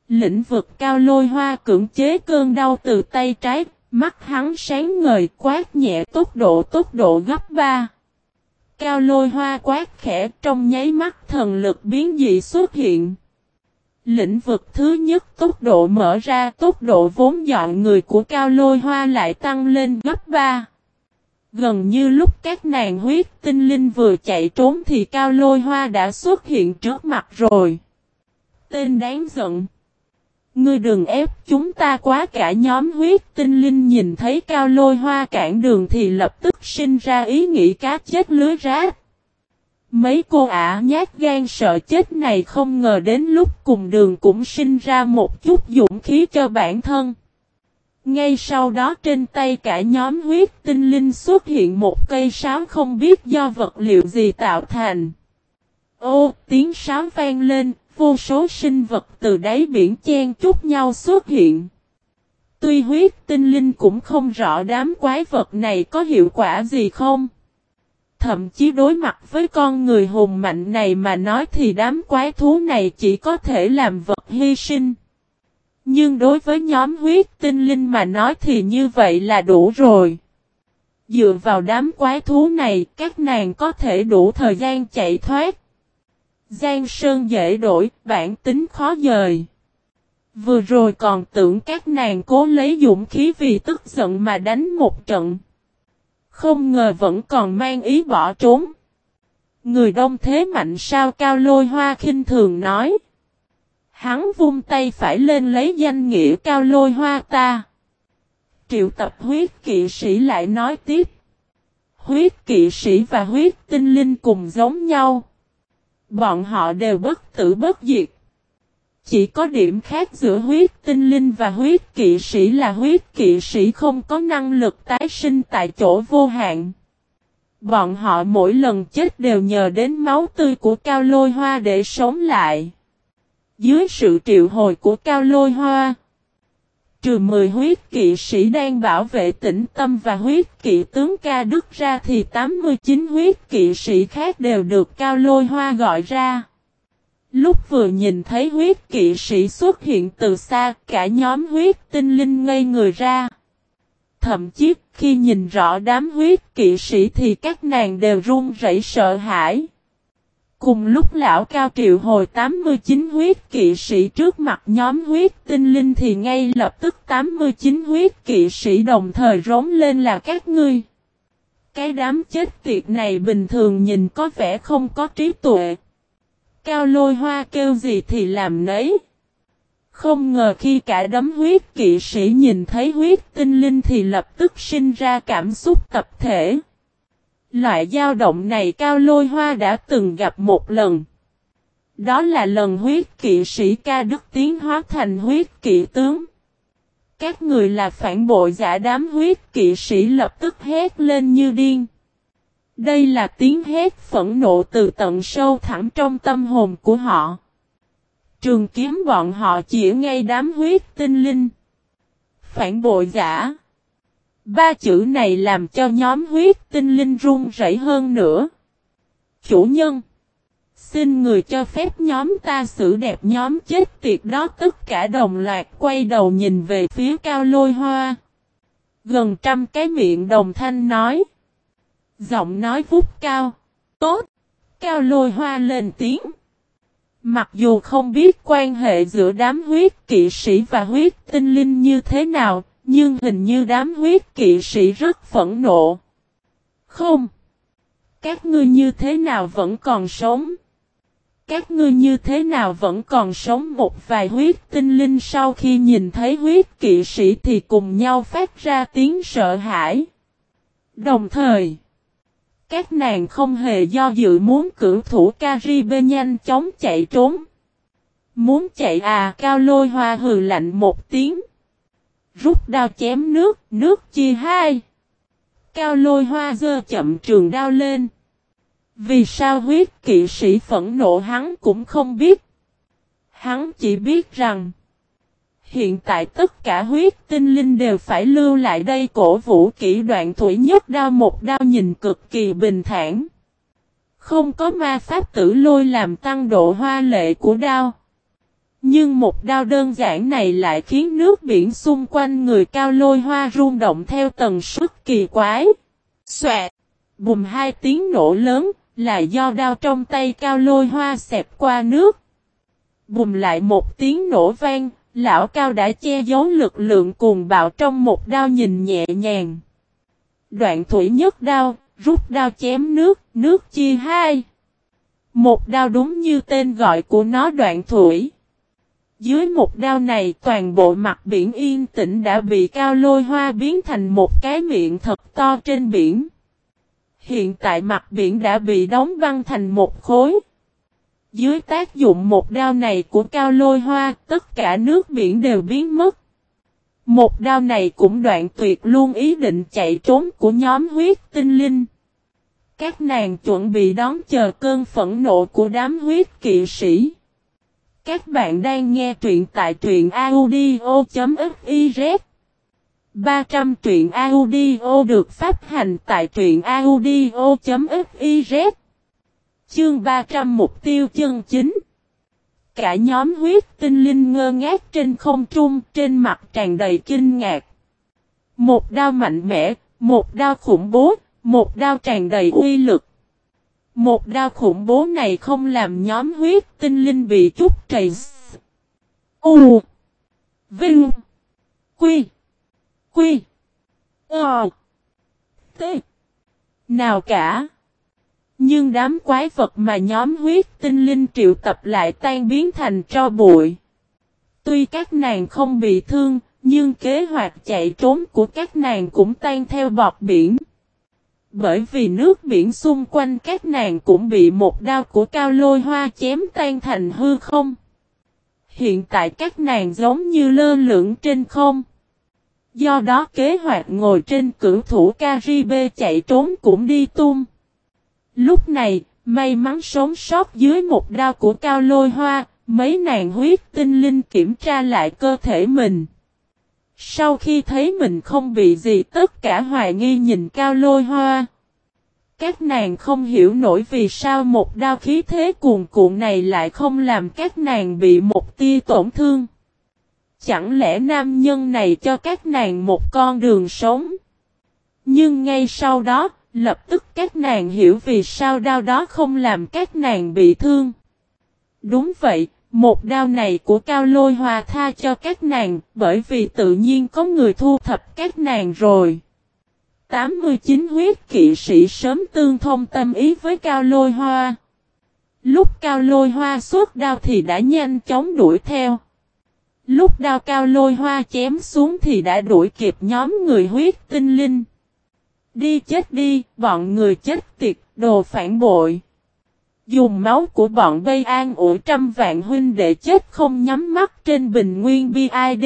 Lĩnh vực cao lôi hoa cưỡng chế cơn đau từ tay trái, mắt hắn sáng ngời quát nhẹ tốc độ tốc độ gấp 3. Cao lôi hoa quát khẽ, trong nháy mắt thần lực biến dị xuất hiện. Lĩnh vực thứ nhất tốc độ mở ra, tốc độ vốn dọn người của cao lôi hoa lại tăng lên gấp 3. Gần như lúc các nàng huyết tinh linh vừa chạy trốn thì cao lôi hoa đã xuất hiện trước mặt rồi. Tên đáng giận. Ngươi đừng ép chúng ta quá cả nhóm huyết tinh linh nhìn thấy cao lôi hoa cản đường thì lập tức sinh ra ý nghĩ cá chết lưới rác. Mấy cô ả nhát gan sợ chết này không ngờ đến lúc cùng đường cũng sinh ra một chút dũng khí cho bản thân. Ngay sau đó trên tay cả nhóm huyết tinh linh xuất hiện một cây sáo không biết do vật liệu gì tạo thành. Ô, tiếng sáo vang lên, vô số sinh vật từ đáy biển chen chúc nhau xuất hiện. Tuy huyết tinh linh cũng không rõ đám quái vật này có hiệu quả gì không. Thậm chí đối mặt với con người hùng mạnh này mà nói thì đám quái thú này chỉ có thể làm vật hy sinh. Nhưng đối với nhóm huyết tinh linh mà nói thì như vậy là đủ rồi. Dựa vào đám quái thú này, các nàng có thể đủ thời gian chạy thoát. Giang Sơn dễ đổi, bản tính khó dời. Vừa rồi còn tưởng các nàng cố lấy dũng khí vì tức giận mà đánh một trận. Không ngờ vẫn còn mang ý bỏ trốn. Người đông thế mạnh sao cao lôi hoa khinh thường nói. Hắn vung tay phải lên lấy danh nghĩa cao lôi hoa ta. Triệu tập huyết kỵ sĩ lại nói tiếp. Huyết kỵ sĩ và huyết tinh linh cùng giống nhau. Bọn họ đều bất tử bất diệt. Chỉ có điểm khác giữa huyết tinh linh và huyết kỵ sĩ là huyết kỵ sĩ không có năng lực tái sinh tại chỗ vô hạn. Bọn họ mỗi lần chết đều nhờ đến máu tươi của cao lôi hoa để sống lại. Dưới sự triệu hồi của cao lôi hoa, trừ 10 huyết kỵ sĩ đang bảo vệ tĩnh tâm và huyết kỵ tướng ca đức ra thì 89 huyết kỵ sĩ khác đều được cao lôi hoa gọi ra. Lúc vừa nhìn thấy huyết kỵ sĩ xuất hiện từ xa, cả nhóm huyết tinh linh ngây người ra. Thậm chí khi nhìn rõ đám huyết kỵ sĩ thì các nàng đều run rẩy sợ hãi. Cùng lúc lão cao triệu hồi 89 huyết kỵ sĩ trước mặt nhóm huyết tinh linh thì ngay lập tức 89 huyết kỵ sĩ đồng thời rống lên là các ngươi. Cái đám chết tiệt này bình thường nhìn có vẻ không có trí tuệ. Cao lôi hoa kêu gì thì làm nấy. Không ngờ khi cả đấm huyết kỵ sĩ nhìn thấy huyết tinh linh thì lập tức sinh ra cảm xúc tập thể. Loại dao động này cao lôi hoa đã từng gặp một lần. Đó là lần huyết kỵ sĩ ca đức tiến hóa thành huyết kỵ tướng. Các người là phản bội giả đám huyết kỵ sĩ lập tức hét lên như điên. Đây là tiếng hét phẫn nộ từ tận sâu thẳm trong tâm hồn của họ. Trường kiếm bọn họ chỉ ngay đám huyết tinh linh. Phản bội giả. Ba chữ này làm cho nhóm huyết tinh linh run rẩy hơn nữa. Chủ nhân. Xin người cho phép nhóm ta xử đẹp nhóm chết tiệt đó tất cả đồng loạt quay đầu nhìn về phía cao lôi hoa. Gần trăm cái miệng đồng thanh nói. Giọng nói vút cao. Tốt. Cao lôi hoa lên tiếng. Mặc dù không biết quan hệ giữa đám huyết kỵ sĩ và huyết tinh linh như thế nào, nhưng hình như đám huyết kỵ sĩ rất phẫn nộ. Không. Các ngươi như thế nào vẫn còn sống? Các ngươi như thế nào vẫn còn sống một vài huyết tinh linh sau khi nhìn thấy huyết kỵ sĩ thì cùng nhau phát ra tiếng sợ hãi. Đồng thời, các nàng không hề do dự muốn cử thủ Caribe nhanh chóng chạy trốn. Muốn chạy à cao lôi hoa hừ lạnh một tiếng. Rút đao chém nước, nước chia hai. Cao lôi hoa dơ chậm trường đao lên. Vì sao huyết kỵ sĩ phẫn nộ hắn cũng không biết. Hắn chỉ biết rằng. Hiện tại tất cả huyết tinh linh đều phải lưu lại đây cổ vũ kỹ đoạn thủy nhất đao một đao nhìn cực kỳ bình thản. Không có ma pháp tử lôi làm tăng độ hoa lệ của đao. Nhưng một đao đơn giản này lại khiến nước biển xung quanh người cao lôi hoa rung động theo tần suất kỳ quái. Xoẹt! Bùm hai tiếng nổ lớn, là do đao trong tay cao lôi hoa xẹp qua nước. Bùm lại một tiếng nổ vang, lão cao đã che giấu lực lượng cuồng bạo trong một đao nhìn nhẹ nhàng. Đoạn thủy nhất đao, rút đao chém nước, nước chia hai. Một đao đúng như tên gọi của nó đoạn thủy. Dưới một đao này toàn bộ mặt biển yên tĩnh đã bị cao lôi hoa biến thành một cái miệng thật to trên biển. Hiện tại mặt biển đã bị đóng băng thành một khối. Dưới tác dụng một đao này của cao lôi hoa, tất cả nước biển đều biến mất. Một đao này cũng đoạn tuyệt luôn ý định chạy trốn của nhóm huyết tinh linh. Các nàng chuẩn bị đón chờ cơn phẫn nộ của đám huyết kỵ sĩ. Các bạn đang nghe truyện tại truyện audio.fiz 300 truyện audio được phát hành tại truyện audio.fiz Chương 300 mục tiêu chân chính Cả nhóm huyết tinh linh ngơ ngác trên không trung trên mặt tràn đầy kinh ngạc. Một đao mạnh mẽ, một đao khủng bố, một đao tràn đầy uy lực. Một đao khủng bố này không làm nhóm huyết tinh linh bị chút trầy. U. Vinh. Quy. Quy. Ờ. T. Nào cả. Nhưng đám quái vật mà nhóm huyết tinh linh triệu tập lại tan biến thành tro bụi. Tuy các nàng không bị thương, nhưng kế hoạch chạy trốn của các nàng cũng tan theo bọt biển. Bởi vì nước biển xung quanh các nàng cũng bị một đao của cao lôi hoa chém tan thành hư không. Hiện tại các nàng giống như lơ lửng trên không. Do đó kế hoạch ngồi trên cửu thủ Caribe chạy trốn cũng đi tung. Lúc này, may mắn sống sót dưới một đao của cao lôi hoa, mấy nàng huyết tinh linh kiểm tra lại cơ thể mình. Sau khi thấy mình không bị gì tất cả hoài nghi nhìn cao lôi hoa. Các nàng không hiểu nổi vì sao một đao khí thế cuồn cuộn này lại không làm các nàng bị một tia tổn thương. Chẳng lẽ nam nhân này cho các nàng một con đường sống? Nhưng ngay sau đó, lập tức các nàng hiểu vì sao đao đó không làm các nàng bị thương. Đúng vậy, một đao này của Cao Lôi Hòa tha cho các nàng, bởi vì tự nhiên có người thu thập các nàng rồi. 89 huyết kỵ sĩ sớm tương thông tâm ý với Cao Lôi Hoa. Lúc Cao Lôi Hoa xuất đao thì đã nhanh chóng đuổi theo. Lúc đao Cao Lôi Hoa chém xuống thì đã đuổi kịp nhóm người huyết tinh linh. Đi chết đi, bọn người chết tiệt, đồ phản bội. Dùng máu của bọn bây an ủi trăm vạn huynh để chết không nhắm mắt trên bình nguyên BID.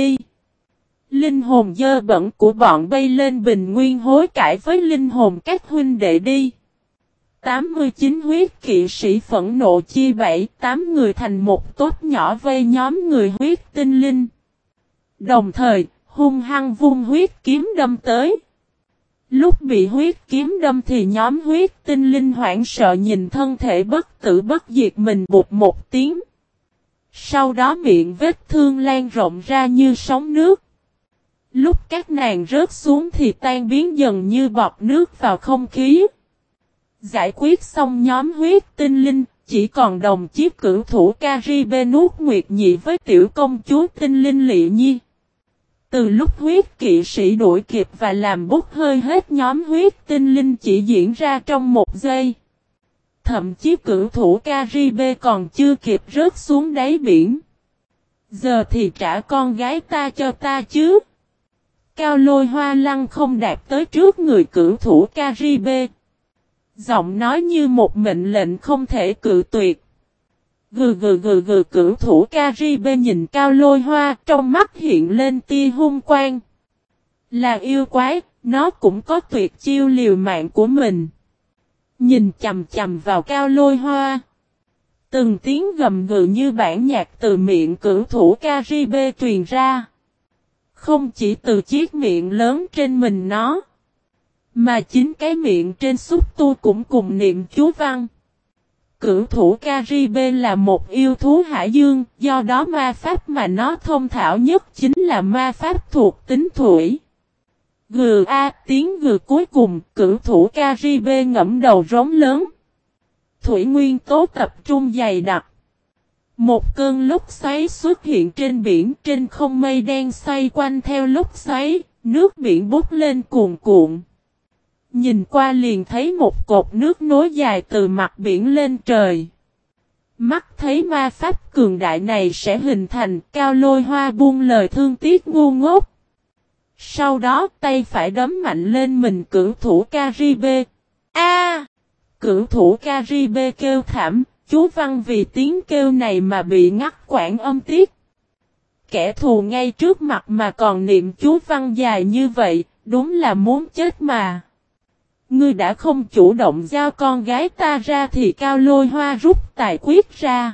Linh hồn dơ bẩn của bọn bay lên bình nguyên hối cải với linh hồn các huynh đệ đi. 89 huyết kỵ sĩ phẫn nộ chia bảy tám người thành một tốt nhỏ vây nhóm người huyết tinh linh. Đồng thời, hung hăng vung huyết kiếm đâm tới. Lúc bị huyết kiếm đâm thì nhóm huyết tinh linh hoảng sợ nhìn thân thể bất tử bất diệt mình bụt một tiếng. Sau đó miệng vết thương lan rộng ra như sóng nước. Lúc các nàng rớt xuống thì tan biến dần như bọt nước vào không khí. Giải quyết xong nhóm huyết tinh linh, chỉ còn đồng chiếc cử thủ Caribe nuốt nguyệt nhị với tiểu công chúa tinh linh lị nhi. Từ lúc huyết kỵ sĩ đuổi kịp và làm bút hơi hết nhóm huyết tinh linh chỉ diễn ra trong một giây. Thậm chí cử thủ Caribe còn chưa kịp rớt xuống đáy biển. Giờ thì trả con gái ta cho ta chứ. Cao lôi hoa lăng không đạt tới trước người cử thủ Caribe. Giọng nói như một mệnh lệnh không thể cự tuyệt. Gừ gừ gừ gừ cử thủ Caribe nhìn cao lôi hoa trong mắt hiện lên tia hung quang. Là yêu quái, nó cũng có tuyệt chiêu liều mạng của mình. Nhìn chầm chầm vào cao lôi hoa. Từng tiếng gầm gừ như bản nhạc từ miệng cử thủ Caribe truyền ra. Không chỉ từ chiếc miệng lớn trên mình nó. Mà chính cái miệng trên xúc tu cũng cùng niệm chú văn. Cửu thủ Caribe là một yêu thú hải dương, do đó ma pháp mà nó thông thạo nhất chính là ma pháp thuộc tính thủy. Gừ A tiếng gừ cuối cùng, cửu thủ Caribe ngẫm đầu rống lớn. Thủy nguyên tố tập trung dày đặc. Một cơn lốc xoáy xuất hiện trên biển trên không mây đen xoay quanh theo lốc xoáy, nước biển bút lên cuồn cuộn. Nhìn qua liền thấy một cột nước nối dài từ mặt biển lên trời. Mắt thấy ma pháp cường đại này sẽ hình thành cao lôi hoa buông lời thương tiếc ngu ngốc. Sau đó tay phải đấm mạnh lên mình cử thủ Caribe. A! cử thủ Caribe kêu thảm, chú văn vì tiếng kêu này mà bị ngắt quãng âm tiết. Kẻ thù ngay trước mặt mà còn niệm chú văn dài như vậy, đúng là muốn chết mà. Ngươi đã không chủ động giao con gái ta ra thì cao lôi hoa rút tài quyết ra.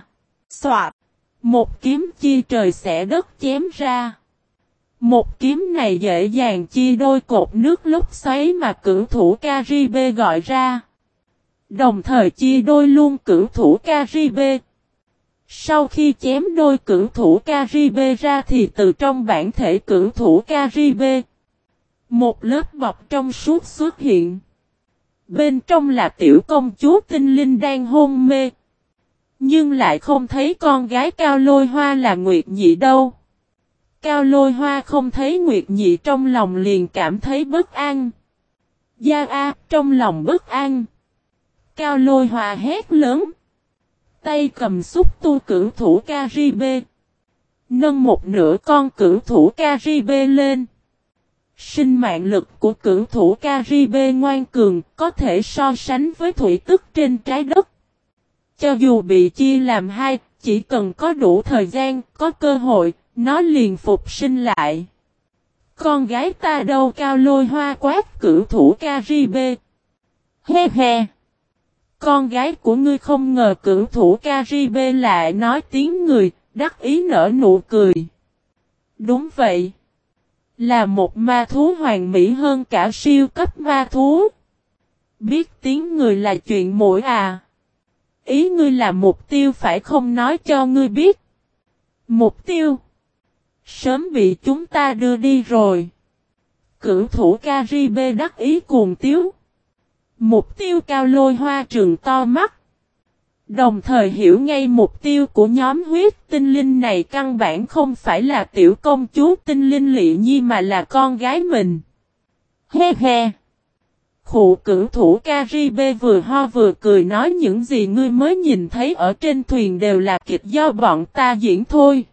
Xoạt! Một kiếm chi trời sẽ đất chém ra. Một kiếm này dễ dàng chia đôi cột nước lúc xoáy mà cử thủ Caribe gọi ra. Đồng thời chia đôi luôn cử thủ Caribe. Sau khi chém đôi cử thủ Caribe ra thì từ trong bản thể cử thủ Caribe. Một lớp bọc trong suốt xuất hiện. Bên trong là tiểu công chúa tinh linh đang hôn mê. Nhưng lại không thấy con gái cao lôi hoa là Nguyệt Nhị đâu. Cao lôi hoa không thấy Nguyệt Nhị trong lòng liền cảm thấy bất an. Gia A, trong lòng bất an. Cao lôi hoa hét lớn. Tay cầm xúc tu cử thủ Caribe. Nâng một nửa con cử thủ Caribe lên. Sinh mạng lực của cử thủ Caribe ngoan cường có thể so sánh với thủy tức trên trái đất. Cho dù bị chia làm hai, chỉ cần có đủ thời gian, có cơ hội, nó liền phục sinh lại. Con gái ta đâu cao lôi hoa quát cử thủ Caribe. He he. Con gái của ngươi không ngờ cử thủ Caribe lại nói tiếng người, đắc ý nở nụ cười. Đúng vậy. Là một ma thú hoàn mỹ hơn cả siêu cấp ma thú. Biết tiếng người là chuyện mũi à. Ý ngươi là mục tiêu phải không nói cho ngươi biết. Mục tiêu. Sớm bị chúng ta đưa đi rồi. Cửu thủ Caribe đắc ý cuồng tiếu. Mục tiêu cao lôi hoa trường to mắt. Đồng thời hiểu ngay mục tiêu của nhóm huyết tinh linh này căn bản không phải là tiểu công chúa tinh linh lị nhi mà là con gái mình. He he. Khụ cử thủ Caribe vừa ho vừa cười nói những gì ngươi mới nhìn thấy ở trên thuyền đều là kịch do bọn ta diễn thôi.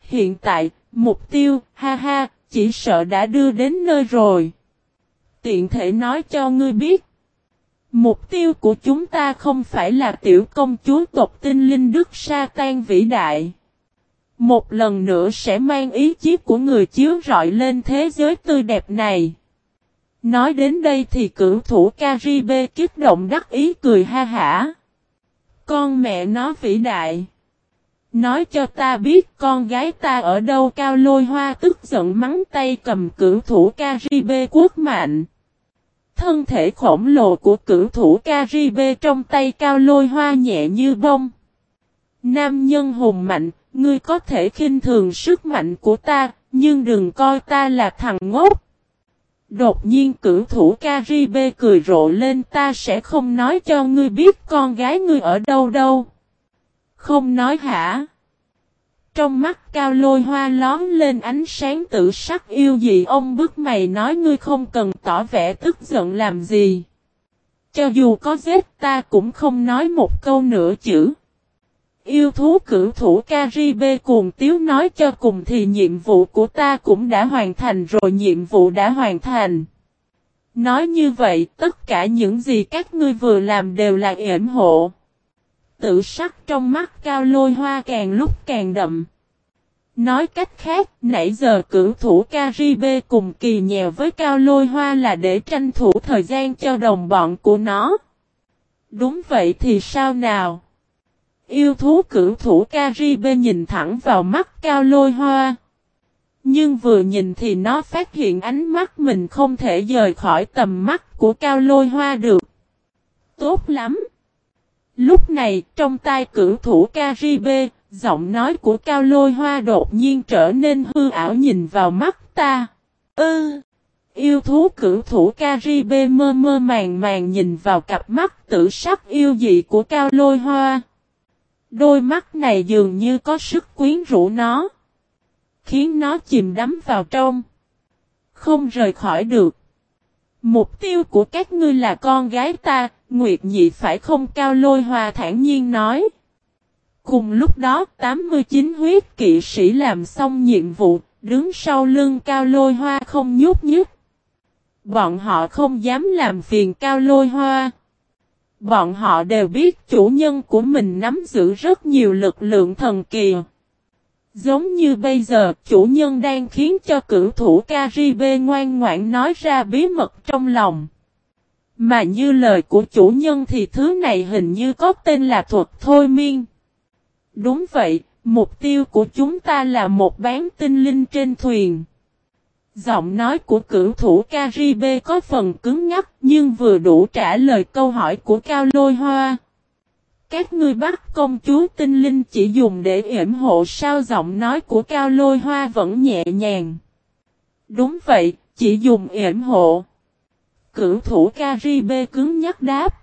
Hiện tại, mục tiêu, ha ha, chỉ sợ đã đưa đến nơi rồi. Tiện thể nói cho ngươi biết. Mục tiêu của chúng ta không phải là tiểu công chúa tộc tinh linh Đức Sa Tan vĩ đại. Một lần nữa sẽ mang ý chí của người chiếu rọi lên thế giới tươi đẹp này. Nói đến đây thì cử thủ Caribe kích động đắc ý cười ha hả. Con mẹ nó vĩ đại. Nói cho ta biết con gái ta ở đâu, cao lôi hoa tức giận mắng tay cầm cử thủ Caribe quốc mạnh. Thân thể khổng lồ của cửu thủ Caribe trong tay cao lôi hoa nhẹ như bông. Nam nhân hùng mạnh, ngươi có thể khinh thường sức mạnh của ta, nhưng đừng coi ta là thằng ngốc. Đột nhiên cửu thủ Caribe cười rộ lên ta sẽ không nói cho ngươi biết con gái ngươi ở đâu đâu. Không nói hả? Trong mắt cao lôi hoa lón lên ánh sáng tự sắc yêu dị ông bức mày nói, ngươi không cần tỏ vẻ tức giận làm gì. Cho dù có giết ta cũng không nói một câu nửa chữ. Yêu thú cử thủ Caribe cuồng tiếu nói, cho cùng thì nhiệm vụ của ta cũng đã hoàn thành rồi, nhiệm vụ đã hoàn thành. Nói như vậy, tất cả những gì các ngươi vừa làm đều là yểm hộ tự sắc trong mắt cao lôi hoa càng lúc càng đậm. Nói cách khác, nãy giờ cử thủ Caribe cùng kỳ nhèo với cao lôi hoa là để tranh thủ thời gian cho đồng bọn của nó. Đúng vậy thì sao nào? Yêu thú cử thủ Caribe nhìn thẳng vào mắt cao lôi hoa. Nhưng vừa nhìn thì nó phát hiện ánh mắt mình không thể rời khỏi tầm mắt của cao lôi hoa được. Tốt lắm! Lúc này, trong tai cử thủ Caribe, giọng nói của Cao Lôi Hoa đột nhiên trở nên hư ảo nhìn vào mắt ta. Ư! yêu thú cử thủ Caribe mơ mơ màng màng nhìn vào cặp mắt tử sắc yêu dị của Cao Lôi Hoa. Đôi mắt này dường như có sức quyến rũ nó. Khiến nó chìm đắm vào trong. Không rời khỏi được. Mục tiêu của các ngươi là con gái ta, Nguyệt Nhị phải không cao lôi hòa thản nhiên nói. Cùng lúc đó 89 huyết kỵ sĩ làm xong nhiệm vụ, đứng sau lưng cao lôi hoa không nhúc nhích. Bọn họ không dám làm phiền cao lôi hoa. Bọn họ đều biết chủ nhân của mình nắm giữ rất nhiều lực lượng thần kỳ. Giống như bây giờ, chủ nhân đang khiến cho cử thủ Caribe ngoan ngoãn nói ra bí mật trong lòng. Mà như lời của chủ nhân thì thứ này hình như có tên là thuật thôi miên. Đúng vậy, mục tiêu của chúng ta là một bán tinh linh trên thuyền. Giọng nói của cửu thủ Caribe có phần cứng nhắc nhưng vừa đủ trả lời câu hỏi của Cao Lôi Hoa. Các ngươi bắt công chúa tinh linh chỉ dùng để yểm hộ sao giọng nói của Cao Lôi Hoa vẫn nhẹ nhàng. Đúng vậy, chỉ dùng yểm hộ. Cửu thủ Caribe cứng nhắc đáp.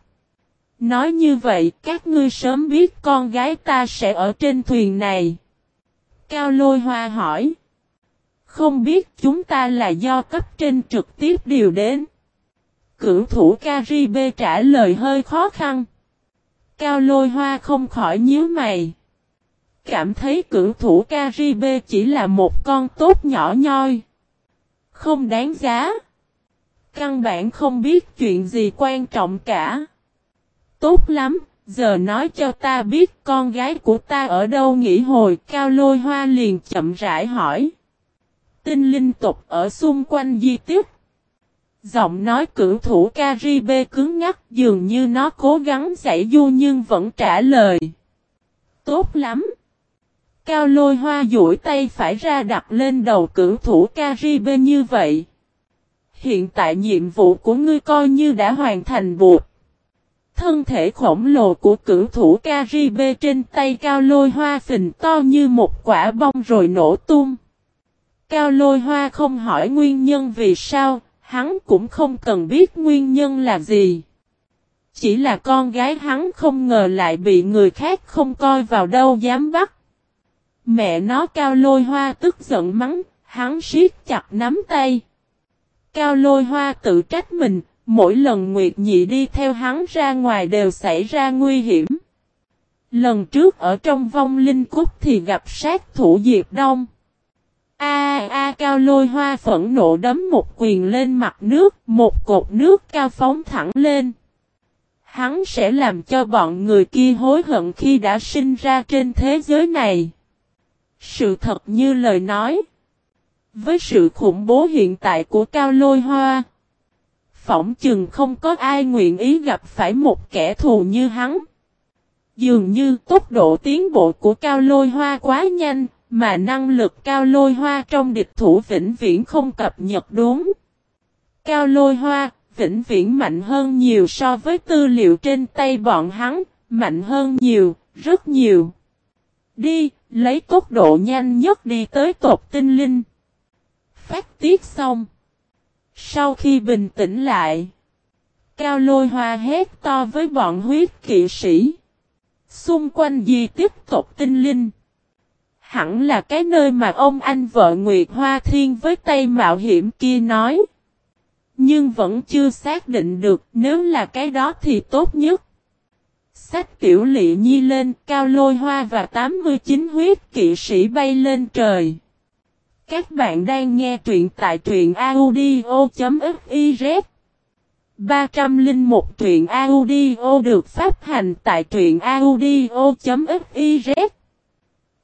Nói như vậy, các ngươi sớm biết con gái ta sẽ ở trên thuyền này. Cao Lôi Hoa hỏi. Không biết chúng ta là do cấp trên trực tiếp điều đến. Cửu thủ Caribe trả lời hơi khó khăn. Cao lôi hoa không khỏi nhíu mày. Cảm thấy cửu thủ Caribe chỉ là một con tốt nhỏ nhoi. Không đáng giá. Căn bản không biết chuyện gì quan trọng cả. Tốt lắm, giờ nói cho ta biết con gái của ta ở đâu nghỉ hồi. Cao lôi hoa liền chậm rãi hỏi. Tinh linh tục ở xung quanh di tiếp. Giọng nói cửu thủ Caribe cứng nhắc, dường như nó cố gắng giải du nhưng vẫn trả lời. Tốt lắm. Cao lôi hoa duỗi tay phải ra đặt lên đầu cửu thủ Caribe như vậy. Hiện tại nhiệm vụ của ngươi coi như đã hoàn thành buộc. Thân thể khổng lồ của cửu thủ Caribe trên tay cao lôi hoa phình to như một quả bông rồi nổ tung. Cao lôi hoa không hỏi nguyên nhân vì sao, hắn cũng không cần biết nguyên nhân là gì. Chỉ là con gái hắn không ngờ lại bị người khác không coi vào đâu dám bắt. Mẹ nó cao lôi hoa tức giận mắng, hắn siết chặt nắm tay. Cao lôi hoa tự trách mình, mỗi lần Nguyệt Nhị đi theo hắn ra ngoài đều xảy ra nguy hiểm. Lần trước ở trong vong linh cúc thì gặp sát thủ Diệp Đông. A a cao lôi hoa phẫn nộ đấm một quyền lên mặt nước, một cột nước cao phóng thẳng lên. Hắn sẽ làm cho bọn người kia hối hận khi đã sinh ra trên thế giới này. Sự thật như lời nói. Với sự khủng bố hiện tại của cao lôi hoa. Phỏng chừng không có ai nguyện ý gặp phải một kẻ thù như hắn. Dường như tốc độ tiến bộ của cao lôi hoa quá nhanh, mà năng lực cao lôi hoa trong địch thủ vĩnh viễn không cập nhật đúng. Cao lôi hoa, vĩnh viễn mạnh hơn nhiều so với tư liệu trên tay bọn hắn, mạnh hơn nhiều, rất nhiều. Đi, lấy tốc độ nhanh nhất đi tới tột tinh linh. Phát tiết xong. Sau khi bình tĩnh lại, Cao lôi hoa hét to với bọn huyết kỵ sĩ. Xung quanh di tiếp tục tinh linh. Hẳn là cái nơi mà ông anh vợ Nguyệt Hoa Thiên với tay mạo hiểm kia nói. Nhưng vẫn chưa xác định được nếu là cái đó thì tốt nhất. Sách tiểu lị nhi lên cao lôi hoa và 89 huyết kỵ sĩ bay lên trời. Các bạn đang nghe truyện tại truyện audio.fiz 301 truyện audio được phát hành tại truyện audio.fiz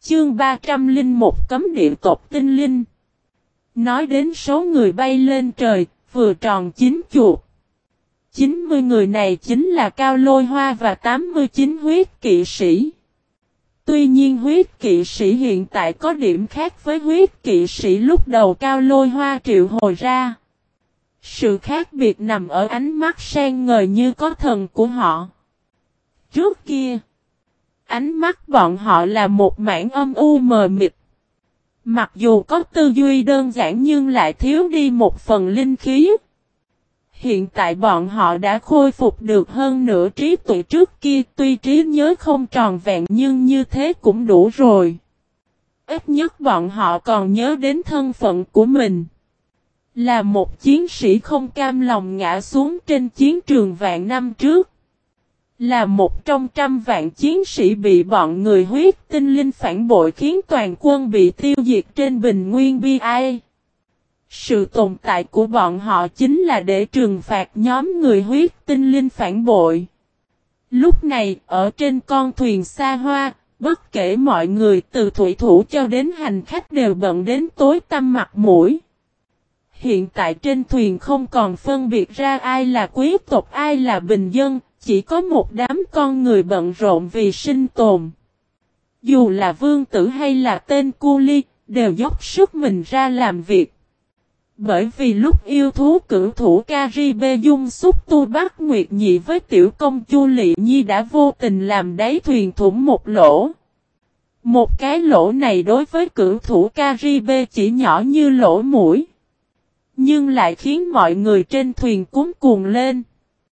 Chương 301 cấm địa tộc tinh linh. Nói đến số người bay lên trời, vừa tròn chín chuột. 90 người này chính là Cao Lôi Hoa và 89 huyết kỵ sĩ. Tuy nhiên huyết kỵ sĩ hiện tại có điểm khác với huyết kỵ sĩ lúc đầu Cao Lôi Hoa triệu hồi ra. Sự khác biệt nằm ở ánh mắt sen ngời như có thần của họ. Trước kia, Ánh mắt bọn họ là một mảng âm u mờ mịt. Mặc dù có tư duy đơn giản nhưng lại thiếu đi một phần linh khí. Hiện tại bọn họ đã khôi phục được hơn nửa trí tuệ trước kia, tuy trí nhớ không tròn vẹn nhưng như thế cũng đủ rồi. Ít nhất bọn họ còn nhớ đến thân phận của mình. Là một chiến sĩ không cam lòng ngã xuống trên chiến trường vạn năm trước. Là một trong trăm vạn chiến sĩ bị bọn người huyết tinh linh phản bội khiến toàn quân bị tiêu diệt trên bình nguyên bi ai. Sự tồn tại của bọn họ chính là để trừng phạt nhóm người huyết tinh linh phản bội. Lúc này, ở trên con thuyền xa hoa, bất kể mọi người từ thủy thủ cho đến hành khách đều bận đến tối tăm mặt mũi. Hiện tại trên thuyền không còn phân biệt ra ai là quý tộc ai là bình dân, chỉ có một đám con người bận rộn vì sinh tồn. Dù là vương tử hay là tên cu ly, đều dốc sức mình ra làm việc. Bởi vì lúc yêu thú cử thủ Caribe dung xúc tu bắt Nguyệt Nhị với tiểu công chu Lị Nhi đã vô tình làm đáy thuyền thủng một lỗ. Một cái lỗ này đối với cử thủ Caribe chỉ nhỏ như lỗ mũi. Nhưng lại khiến mọi người trên thuyền cuốn cuồng lên.